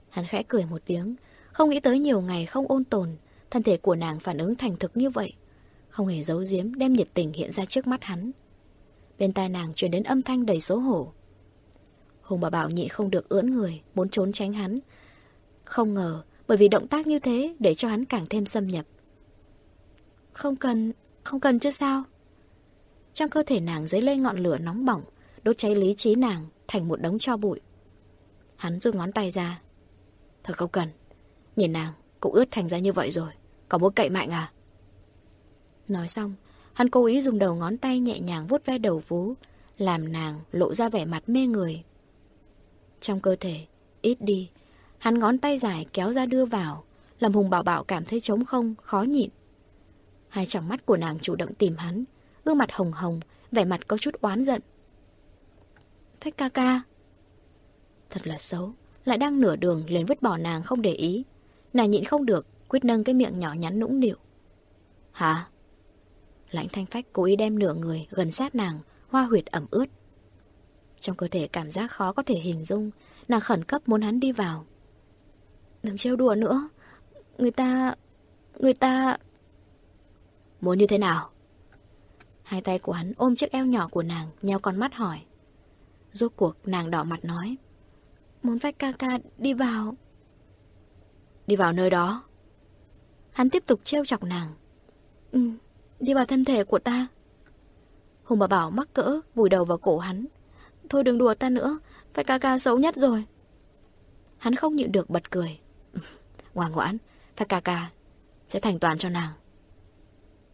Hắn khẽ cười một tiếng, không nghĩ tới nhiều ngày không ôn tồn, thân thể của nàng phản ứng thành thực như vậy. Không hề giấu giếm đem nhiệt tình hiện ra trước mắt hắn. Bên tai nàng truyền đến âm thanh đầy xấu hổ. Hùng bà bảo nhị không được ưỡn người, muốn trốn tránh hắn. Không ngờ, bởi vì động tác như thế để cho hắn càng thêm xâm nhập. Không cần, không cần chứ sao? Trong cơ thể nàng dấy lên ngọn lửa nóng bỏng, đốt cháy lý trí nàng thành một đống cho bụi. Hắn rút ngón tay ra. Thật không cần. Nhìn nàng, cũng ướt thành ra như vậy rồi. Có muốn cậy mạnh à? Nói xong, hắn cố ý dùng đầu ngón tay nhẹ nhàng vuốt ve đầu vú, làm nàng lộ ra vẻ mặt mê người. Trong cơ thể, ít đi, hắn ngón tay dài kéo ra đưa vào, làm Hùng Bảo Bảo cảm thấy trống không, khó nhịn. Hai tròng mắt của nàng chủ động tìm hắn, gương mặt hồng hồng, vẻ mặt có chút oán giận. Thách ca ca. Thật là xấu, lại đang nửa đường liền vứt bỏ nàng không để ý. Nàng nhịn không được, quyết nâng cái miệng nhỏ nhắn nũng nịu. Hả? Lãnh thanh phách cố ý đem nửa người gần sát nàng, hoa huyệt ẩm ướt. Trong cơ thể cảm giác khó có thể hình dung, nàng khẩn cấp muốn hắn đi vào. Đừng trêu đùa nữa, người ta... người ta... Muốn như thế nào? Hai tay của hắn ôm chiếc eo nhỏ của nàng, nheo con mắt hỏi. Rốt cuộc nàng đỏ mặt nói. Muốn vách ca ca đi vào. Đi vào nơi đó. Hắn tiếp tục trêu chọc nàng. Ừ, đi vào thân thể của ta. Hùng bà bảo mắc cỡ, vùi đầu vào cổ hắn. Thôi đừng đùa ta nữa, phải ca ca xấu nhất rồi. Hắn không nhịn được bật cười. Ngoan ngoãn, phải ca ca sẽ thành toàn cho nàng.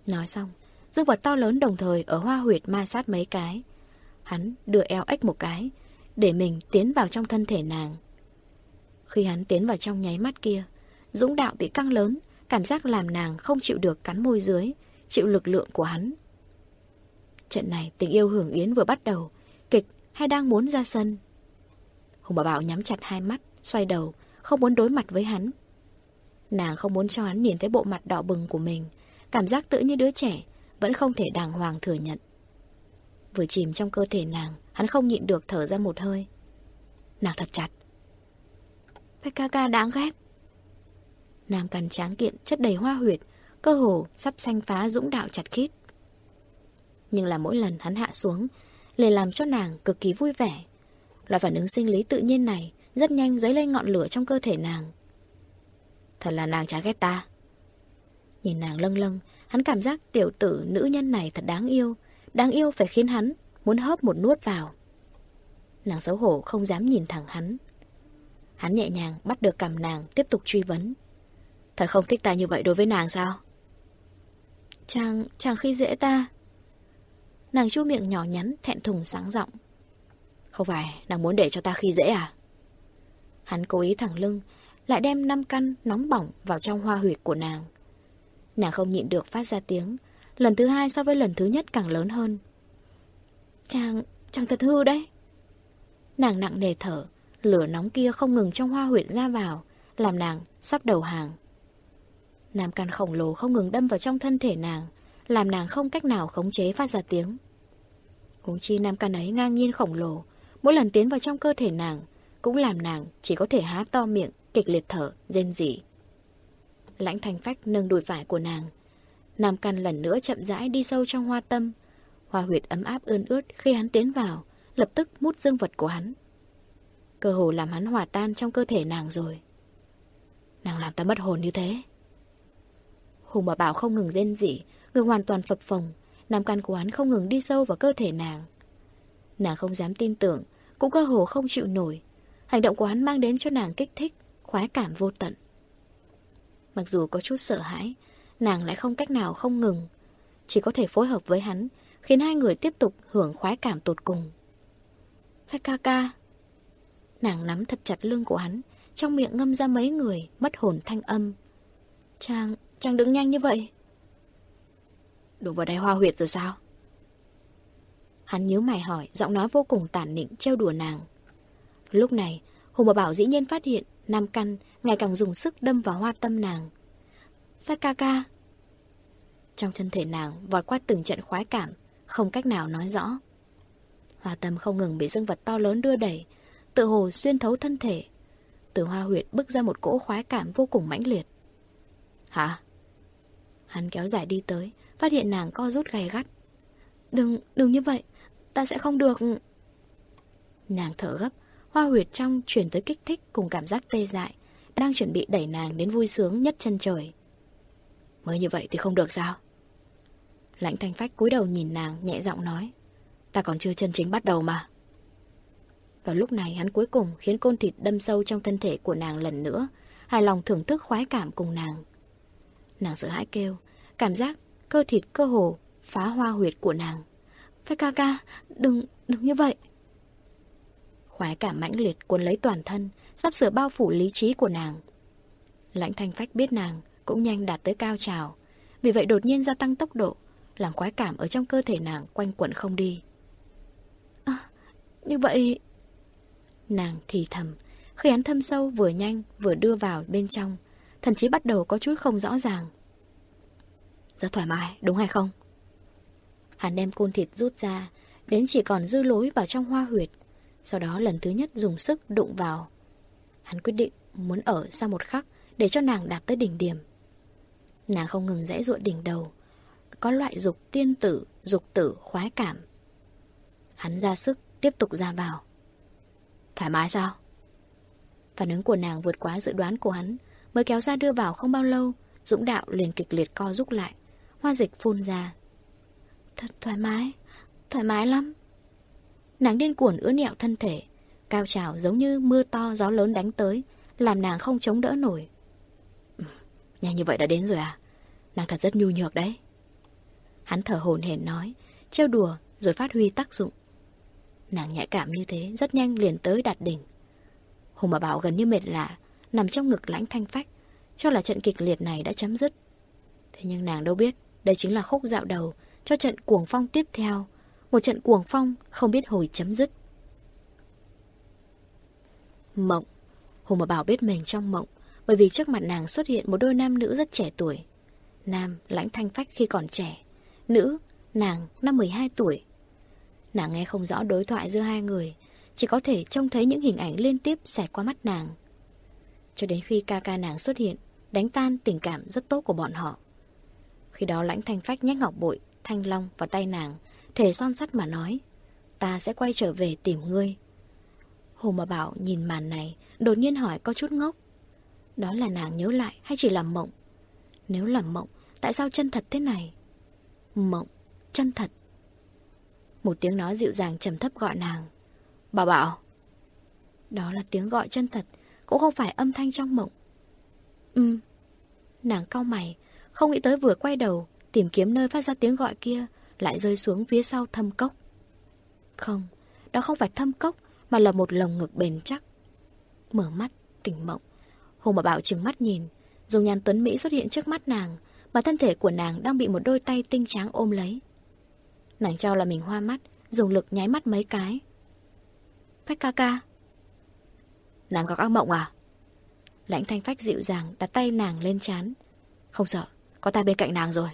Nói xong, dương vật to lớn đồng thời ở hoa huyệt mai sát mấy cái. Hắn đưa eo ếch một cái, để mình tiến vào trong thân thể nàng. Khi hắn tiến vào trong nháy mắt kia, dũng đạo bị căng lớn, cảm giác làm nàng không chịu được cắn môi dưới, chịu lực lượng của hắn. Trận này tình yêu hưởng yến vừa bắt đầu, hay đang muốn ra sân. Hùng bà Bảo nhắm chặt hai mắt, xoay đầu, không muốn đối mặt với hắn. Nàng không muốn cho hắn nhìn thấy bộ mặt đỏ bừng của mình, cảm giác tự như đứa trẻ, vẫn không thể đàng hoàng thừa nhận. Vừa chìm trong cơ thể nàng, hắn không nhịn được thở ra một hơi. Nàng thật chặt. PKK đáng ghét. Nàng cằn tráng kiện, chất đầy hoa huyệt, cơ hồ sắp xanh phá dũng đạo chặt khít. Nhưng là mỗi lần hắn hạ xuống, liền làm cho nàng cực kỳ vui vẻ. Loại phản ứng sinh lý tự nhiên này rất nhanh dấy lên ngọn lửa trong cơ thể nàng. Thật là nàng chán ghét ta. Nhìn nàng lâng lâng, hắn cảm giác tiểu tử nữ nhân này thật đáng yêu. Đáng yêu phải khiến hắn muốn hớp một nuốt vào. Nàng xấu hổ không dám nhìn thẳng hắn. Hắn nhẹ nhàng bắt được cầm nàng tiếp tục truy vấn. Thật không thích ta như vậy đối với nàng sao? Chàng, chàng khi dễ ta. Nàng chu miệng nhỏ nhắn, thẹn thùng sáng giọng Không phải, nàng muốn để cho ta khi dễ à? Hắn cố ý thẳng lưng, lại đem năm căn nóng bỏng vào trong hoa huyệt của nàng. Nàng không nhịn được phát ra tiếng, lần thứ hai so với lần thứ nhất càng lớn hơn. Chàng, chàng thật hư đấy. Nàng nặng nề thở, lửa nóng kia không ngừng trong hoa huyệt ra vào, làm nàng sắp đầu hàng. Nam căn khổng lồ không ngừng đâm vào trong thân thể nàng, làm nàng không cách nào khống chế phát ra tiếng. Huống chi nam căn ấy ngang nhiên khổng lồ, mỗi lần tiến vào trong cơ thể nàng, cũng làm nàng chỉ có thể há to miệng, kịch liệt thở, rên rỉ. Lãnh thanh phách nâng đùi phải của nàng. Nam căn lần nữa chậm rãi đi sâu trong hoa tâm. Hoa huyệt ấm áp ươn ướt khi hắn tiến vào, lập tức mút dương vật của hắn. Cơ hồ làm hắn hòa tan trong cơ thể nàng rồi. Nàng làm ta mất hồn như thế. Hùng bà bảo không ngừng rên rỉ, người hoàn toàn phập phồng, nam căn của hắn không ngừng đi sâu vào cơ thể nàng. Nàng không dám tin tưởng, cũng cơ hồ không chịu nổi. Hành động của hắn mang đến cho nàng kích thích, khoái cảm vô tận. Mặc dù có chút sợ hãi, nàng lại không cách nào không ngừng. Chỉ có thể phối hợp với hắn, khiến hai người tiếp tục hưởng khoái cảm tột cùng. Phách ca ca. Nàng nắm thật chặt lưng của hắn, trong miệng ngâm ra mấy người, mất hồn thanh âm. Chàng, chàng đứng nhanh như vậy đổ vào đây hoa huyệt rồi sao? Hắn nhíu mày hỏi, giọng nói vô cùng tản nịnh, trêu đùa nàng. Lúc này, Hùng bảo Bảo dĩ nhiên phát hiện Nam Căn ngày càng dùng sức đâm vào hoa tâm nàng. Phát ca ca. Trong thân thể nàng vọt qua từng trận khoái cảm, không cách nào nói rõ. Hoa tâm không ngừng bị dương vật to lớn đưa đẩy, tự hồ xuyên thấu thân thể. Từ hoa huyệt bức ra một cỗ khoái cảm vô cùng mãnh liệt. Hả? Hắn kéo dài đi tới, phát hiện nàng co rút gay gắt. Đừng, đừng như vậy, ta sẽ không được... Nàng thở gấp, hoa huyệt trong chuyển tới kích thích cùng cảm giác tê dại, đang chuẩn bị đẩy nàng đến vui sướng nhất chân trời. Mới như vậy thì không được sao? Lãnh thanh phách cúi đầu nhìn nàng nhẹ giọng nói Ta còn chưa chân chính bắt đầu mà Vào lúc này hắn cuối cùng khiến côn thịt đâm sâu trong thân thể của nàng lần nữa Hài lòng thưởng thức khoái cảm cùng nàng Nàng sợ hãi kêu Cảm giác cơ thịt cơ hồ phá hoa huyệt của nàng. Phải ca ca, đừng, đừng như vậy. Khoái cảm mãnh liệt cuốn lấy toàn thân Sắp sửa bao phủ lý trí của nàng. Lãnh thanh phách biết nàng Cũng nhanh đạt tới cao trào Vì vậy đột nhiên gia tăng tốc độ Làm khoái cảm ở trong cơ thể nàng quanh quẩn không đi. À, như vậy... Nàng thì thầm, khi hắn thâm sâu vừa nhanh vừa đưa vào bên trong, thậm chí bắt đầu có chút không rõ ràng. Rất thoải mái, đúng hay không? Hắn đem côn thịt rút ra, đến chỉ còn dư lối vào trong hoa huyệt, sau đó lần thứ nhất dùng sức đụng vào. Hắn quyết định muốn ở sau một khắc để cho nàng đạt tới đỉnh điểm. Nàng không ngừng rẽ ruộng đỉnh đầu, có loại dục tiên tử, dục tử khoái cảm Hắn ra sức, tiếp tục ra vào. Thoải mái sao? Phản ứng của nàng vượt quá dự đoán của hắn, mới kéo ra đưa vào không bao lâu, Dũng đạo liền kịch liệt co rút lại, hoa dịch phun ra. Thật thoải mái, thoải mái lắm. Nàng điên cuồng ứa nẹo thân thể, cao trào giống như mưa to gió lớn đánh tới, làm nàng không chống đỡ nổi. Nhanh như vậy đã đến rồi à? Nàng thật rất nhu nhược đấy. Hắn thở hồn hển nói, trêu đùa rồi phát huy tác dụng. Nàng nhạy cảm như thế rất nhanh liền tới đạt đỉnh. Hùng bà Bảo gần như mệt lạ, nằm trong ngực lãnh thanh phách, cho là trận kịch liệt này đã chấm dứt. Thế nhưng nàng đâu biết, đây chính là khúc dạo đầu cho trận cuồng phong tiếp theo, một trận cuồng phong không biết hồi chấm dứt. Mộng Hùng mà Bảo biết mình trong mộng, bởi vì trước mặt nàng xuất hiện một đôi nam nữ rất trẻ tuổi. Nam, lãnh thanh phách khi còn trẻ. Nữ, nàng, năm 12 tuổi. Nàng nghe không rõ đối thoại giữa hai người, chỉ có thể trông thấy những hình ảnh liên tiếp xẹt qua mắt nàng. Cho đến khi ca ca nàng xuất hiện, đánh tan tình cảm rất tốt của bọn họ. Khi đó lãnh thanh phách nhét ngọc bội, thanh long vào tay nàng, thể son sắt mà nói. ta sẽ quay trở về tìm ngươi. Hồ mà bảo nhìn màn này, đột nhiên hỏi có chút ngốc. Đó là nàng nhớ lại hay chỉ là mộng? Nếu là mộng, tại sao chân thật thế này? Mộng, chân thật. Một tiếng nói dịu dàng trầm thấp gọi nàng. Bảo bảo. Đó là tiếng gọi chân thật, cũng không phải âm thanh trong mộng. Ừ. Nàng cau mày, không nghĩ tới vừa quay đầu, tìm kiếm nơi phát ra tiếng gọi kia, lại rơi xuống phía sau thâm cốc. Không, đó không phải thâm cốc, mà là một lồng ngực bền chắc. Mở mắt, tỉnh mộng. Hùng mà Bảo trừng mắt nhìn, dùng nhàn tuấn Mỹ xuất hiện trước mắt nàng, mà thân thể của nàng đang bị một đôi tay tinh tráng ôm lấy. Nàng cho là mình hoa mắt, dùng lực nháy mắt mấy cái. Phách ca ca. Nàng có ác mộng à? Lãnh thanh phách dịu dàng đặt tay nàng lên chán. Không sợ, có ta bên cạnh nàng rồi.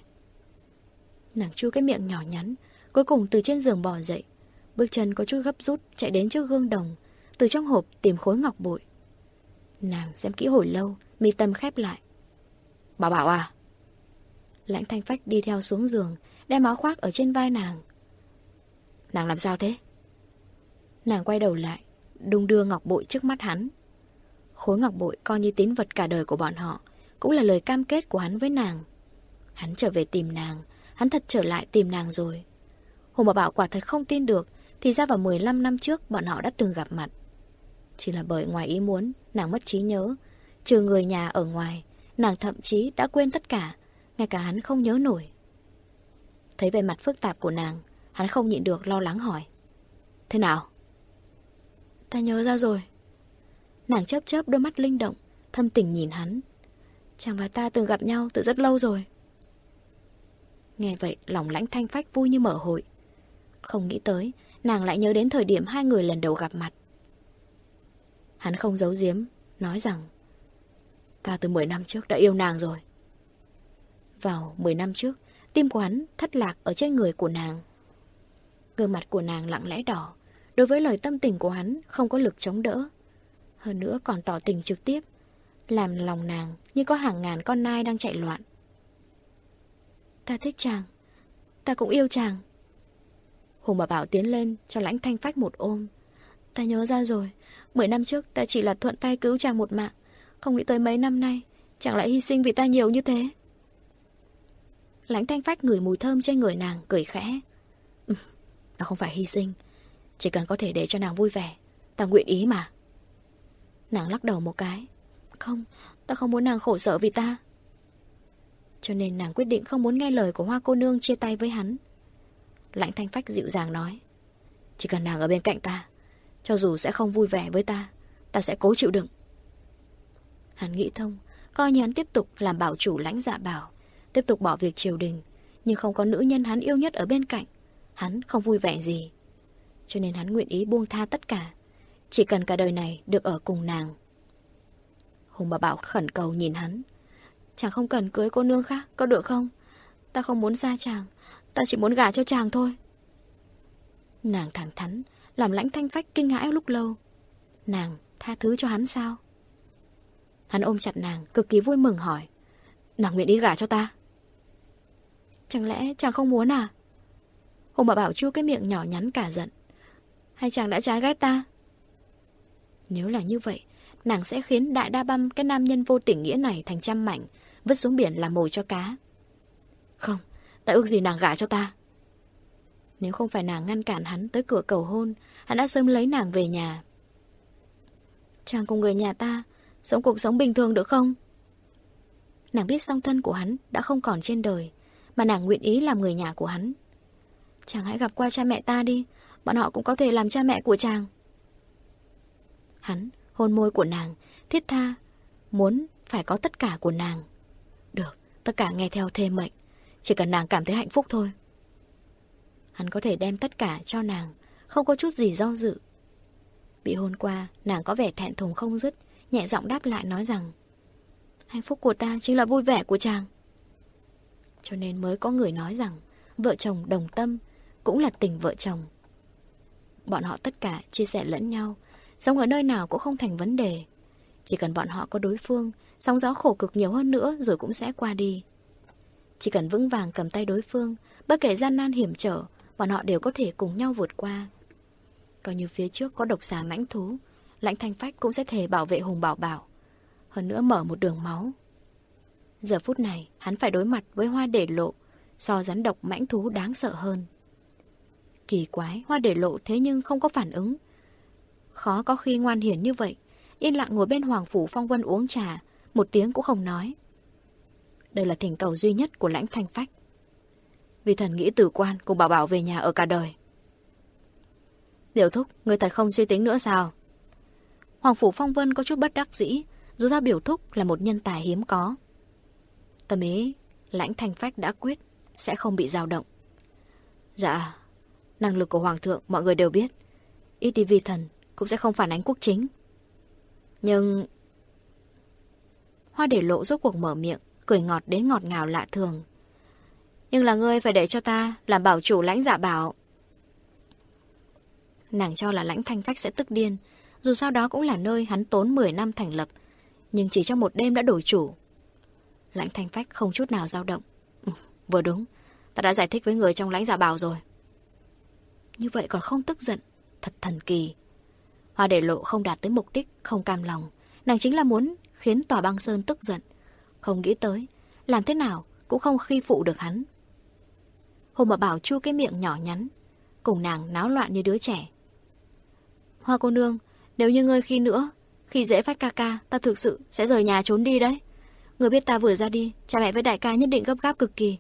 Nàng chu cái miệng nhỏ nhắn, cuối cùng từ trên giường bò dậy. Bước chân có chút gấp rút chạy đến trước gương đồng, từ trong hộp tìm khối ngọc bội. Nàng xem kỹ hồi lâu, mi tâm khép lại. Bảo bảo à? Lãnh thanh phách đi theo xuống giường, đem áo khoác ở trên vai nàng. Nàng làm sao thế? Nàng quay đầu lại, đung đưa ngọc bội trước mắt hắn. Khối ngọc bội coi như tín vật cả đời của bọn họ, cũng là lời cam kết của hắn với nàng. Hắn trở về tìm nàng, hắn thật trở lại tìm nàng rồi. Hồ Bảo Bảo quả thật không tin được, thì ra vào 15 năm trước bọn họ đã từng gặp mặt. Chỉ là bởi ngoài ý muốn, nàng mất trí nhớ. Trừ người nhà ở ngoài, nàng thậm chí đã quên tất cả, ngay cả hắn không nhớ nổi. Thấy về mặt phức tạp của nàng, hắn không nhịn được lo lắng hỏi. Thế nào? Ta nhớ ra rồi. Nàng chớp chớp đôi mắt linh động, thâm tình nhìn hắn. Chàng và ta từng gặp nhau từ rất lâu rồi. Nghe vậy, lòng lãnh thanh phách vui như mở hội. Không nghĩ tới, nàng lại nhớ đến thời điểm hai người lần đầu gặp mặt. Hắn không giấu giếm, nói rằng Ta từ 10 năm trước đã yêu nàng rồi. Vào 10 năm trước, tim của hắn thất lạc ở trên người của nàng. Gương mặt của nàng lặng lẽ đỏ, đối với lời tâm tình của hắn không có lực chống đỡ. Hơn nữa còn tỏ tình trực tiếp, làm lòng nàng như có hàng ngàn con nai đang chạy loạn. Ta thích chàng, ta cũng yêu chàng. Hùng bà Bảo tiến lên cho lãnh thanh phách một ôm. Ta nhớ ra rồi, mười năm trước ta chỉ là thuận tay cứu chàng một mạng. Không nghĩ tới mấy năm nay, chàng lại hy sinh vì ta nhiều như thế. Lãnh thanh phách ngửi mùi thơm trên người nàng, cười khẽ. Ừ, nó không phải hy sinh, chỉ cần có thể để cho nàng vui vẻ, ta nguyện ý mà. Nàng lắc đầu một cái. Không, ta không muốn nàng khổ sở vì ta. Cho nên nàng quyết định không muốn nghe lời của hoa cô nương chia tay với hắn. Lãnh thanh phách dịu dàng nói. Chỉ cần nàng ở bên cạnh ta, cho dù sẽ không vui vẻ với ta, ta sẽ cố chịu đựng. Hắn nghĩ thông, coi như hắn tiếp tục làm bảo chủ lãnh dạ bảo, tiếp tục bỏ việc triều đình, nhưng không có nữ nhân hắn yêu nhất ở bên cạnh. Hắn không vui vẻ gì. Cho nên hắn nguyện ý buông tha tất cả. Chỉ cần cả đời này được ở cùng nàng. Hùng bà Bảo khẩn cầu nhìn hắn. Chàng không cần cưới cô nương khác, có được không? Ta không muốn xa chàng, ta chỉ muốn gả cho chàng thôi. Nàng thẳng thắn, làm lãnh thanh phách kinh hãi lúc lâu. Nàng tha thứ cho hắn sao? Hắn ôm chặt nàng, cực kỳ vui mừng hỏi. Nàng nguyện đi gả cho ta. Chẳng lẽ chàng không muốn à? Hùng bà bảo chu cái miệng nhỏ nhắn cả giận. Hay chàng đã chán ghét ta? Nếu là như vậy, nàng sẽ khiến đại đa băm cái nam nhân vô tình nghĩa này thành trăm mảnh, vứt xuống biển làm mồi cho cá. Không, ta ước gì nàng gả cho ta. Nếu không phải nàng ngăn cản hắn tới cửa cầu hôn, hắn đã sớm lấy nàng về nhà. Chàng cùng người nhà ta, sống cuộc sống bình thường được không? Nàng biết song thân của hắn đã không còn trên đời, mà nàng nguyện ý làm người nhà của hắn. Chàng hãy gặp qua cha mẹ ta đi, bọn họ cũng có thể làm cha mẹ của chàng. Hắn hôn môi của nàng, thiết tha, muốn phải có tất cả của nàng. Được, tất cả nghe theo thê mệnh, chỉ cần nàng cảm thấy hạnh phúc thôi. Hắn có thể đem tất cả cho nàng, không có chút gì do dự. Bị hôn qua, nàng có vẻ thẹn thùng không dứt, nhẹ giọng đáp lại nói rằng Hạnh phúc của ta chính là vui vẻ của chàng. Cho nên mới có người nói rằng vợ chồng đồng tâm cũng là tình vợ chồng. Bọn họ tất cả chia sẻ lẫn nhau, sống ở nơi nào cũng không thành vấn đề. Chỉ cần bọn họ có đối phương, sóng gió khổ cực nhiều hơn nữa rồi cũng sẽ qua đi. Chỉ cần vững vàng cầm tay đối phương, bất kể gian nan hiểm trở, bọn họ đều có thể cùng nhau vượt qua. Coi như phía trước có độc xà mãnh thú, lãnh thanh phách cũng sẽ thể bảo vệ Hùng Bảo Bảo. Hơn nữa mở một đường máu. Giờ phút này, hắn phải đối mặt với hoa để lộ, so rắn độc mãnh thú đáng sợ hơn. Kỳ quái, hoa để lộ thế nhưng không có phản ứng. Khó có khi ngoan hiển như vậy, yên lặng ngồi bên Hoàng Phủ Phong Vân uống trà, một tiếng cũng không nói. Đây là thỉnh cầu duy nhất của lãnh thanh phách. Vì thần nghĩ tử quan cùng bảo bảo về nhà ở cả đời. Tiểu thúc, người thật không suy tính nữa sao? Hoàng Phủ Phong Vân có chút bất đắc dĩ, dù ra biểu thúc là một nhân tài hiếm có. Tâm ý, lãnh thanh phách đã quyết, sẽ không bị dao động. Dạ, năng lực của Hoàng thượng mọi người đều biết. Ít đi vi thần cũng sẽ không phản ánh quốc chính. Nhưng... Hoa để lộ rốt cuộc mở miệng, cười ngọt đến ngọt ngào lạ thường. Nhưng là ngươi phải để cho ta làm bảo chủ lãnh dạ bảo. Nàng cho là lãnh thanh phách sẽ tức điên, dù sao đó cũng là nơi hắn tốn 10 năm thành lập, nhưng chỉ trong một đêm đã đổi chủ. Lãnh thanh phách không chút nào dao động. Ừ, vừa đúng, ta đã giải thích với người trong lãnh dạ bảo rồi. Như vậy còn không tức giận, thật thần kỳ. Hoa để lộ không đạt tới mục đích, không cam lòng. Nàng chính là muốn khiến tòa băng sơn tức giận. Không nghĩ tới, làm thế nào cũng không khi phụ được hắn. Hồ mà bảo chu cái miệng nhỏ nhắn, cùng nàng náo loạn như đứa trẻ. Hoa cô nương, nếu như ngươi khi nữa, khi dễ phát ca ca, ta thực sự sẽ rời nhà trốn đi đấy. Người biết ta vừa ra đi, cha mẹ với đại ca nhất định gấp gáp cực kỳ.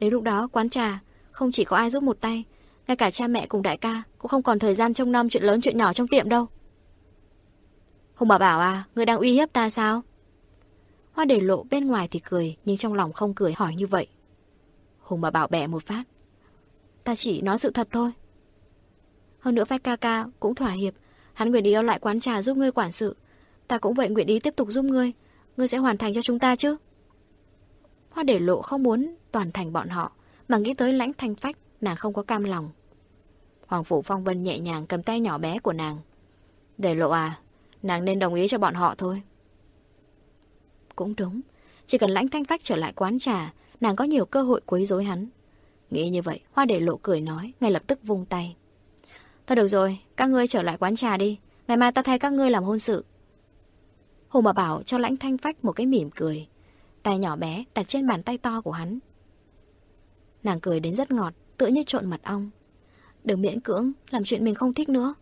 Đến lúc đó, quán trà, không chỉ có ai giúp một tay, ngay cả cha mẹ cùng đại ca cũng không còn thời gian trông nom chuyện lớn chuyện nhỏ trong tiệm đâu. Hùng bảo bảo à, ngươi đang uy hiếp ta sao? Hoa để lộ bên ngoài thì cười, nhưng trong lòng không cười hỏi như vậy. Hùng bảo bảo bẻ một phát. Ta chỉ nói sự thật thôi. Hơn nữa vai ca ca cũng thỏa hiệp, hắn nguyện ý ở lại quán trà giúp ngươi quản sự. Ta cũng vậy nguyện ý tiếp tục giúp ngươi, ngươi sẽ hoàn thành cho chúng ta chứ? Hoa để lộ không muốn toàn thành bọn họ, mà nghĩ tới lãnh thanh phách, nàng không có cam lòng. Hoàng Phủ Phong Vân nhẹ nhàng cầm tay nhỏ bé của nàng. Để lộ à, nàng nên đồng ý cho bọn họ thôi. Cũng đúng, chỉ cần lãnh thanh phách trở lại quán trà, nàng có nhiều cơ hội quấy rối hắn. Nghĩ như vậy, hoa để lộ cười nói, ngay lập tức vung tay. Thôi được rồi, các ngươi trở lại quán trà đi, ngày mai ta thay các ngươi làm hôn sự. Hồ mà bảo cho lãnh thanh phách một cái mỉm cười. Tay nhỏ bé đặt trên bàn tay to của hắn. Nàng cười đến rất ngọt, tựa như trộn mật ong. Đừng miễn cưỡng, làm chuyện mình không thích nữa.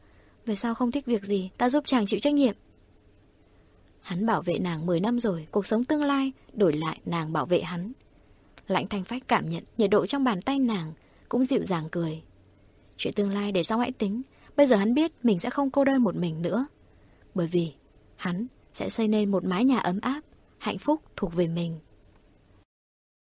Về sau không thích việc gì, ta giúp chàng chịu trách nhiệm. Hắn bảo vệ nàng 10 năm rồi, cuộc sống tương lai đổi lại nàng bảo vệ hắn. Lãnh thanh phách cảm nhận nhiệt độ trong bàn tay nàng, cũng dịu dàng cười. Chuyện tương lai để sau hãy tính, bây giờ hắn biết mình sẽ không cô đơn một mình nữa. Bởi vì hắn sẽ xây nên một mái nhà ấm áp, hạnh phúc thuộc về mình.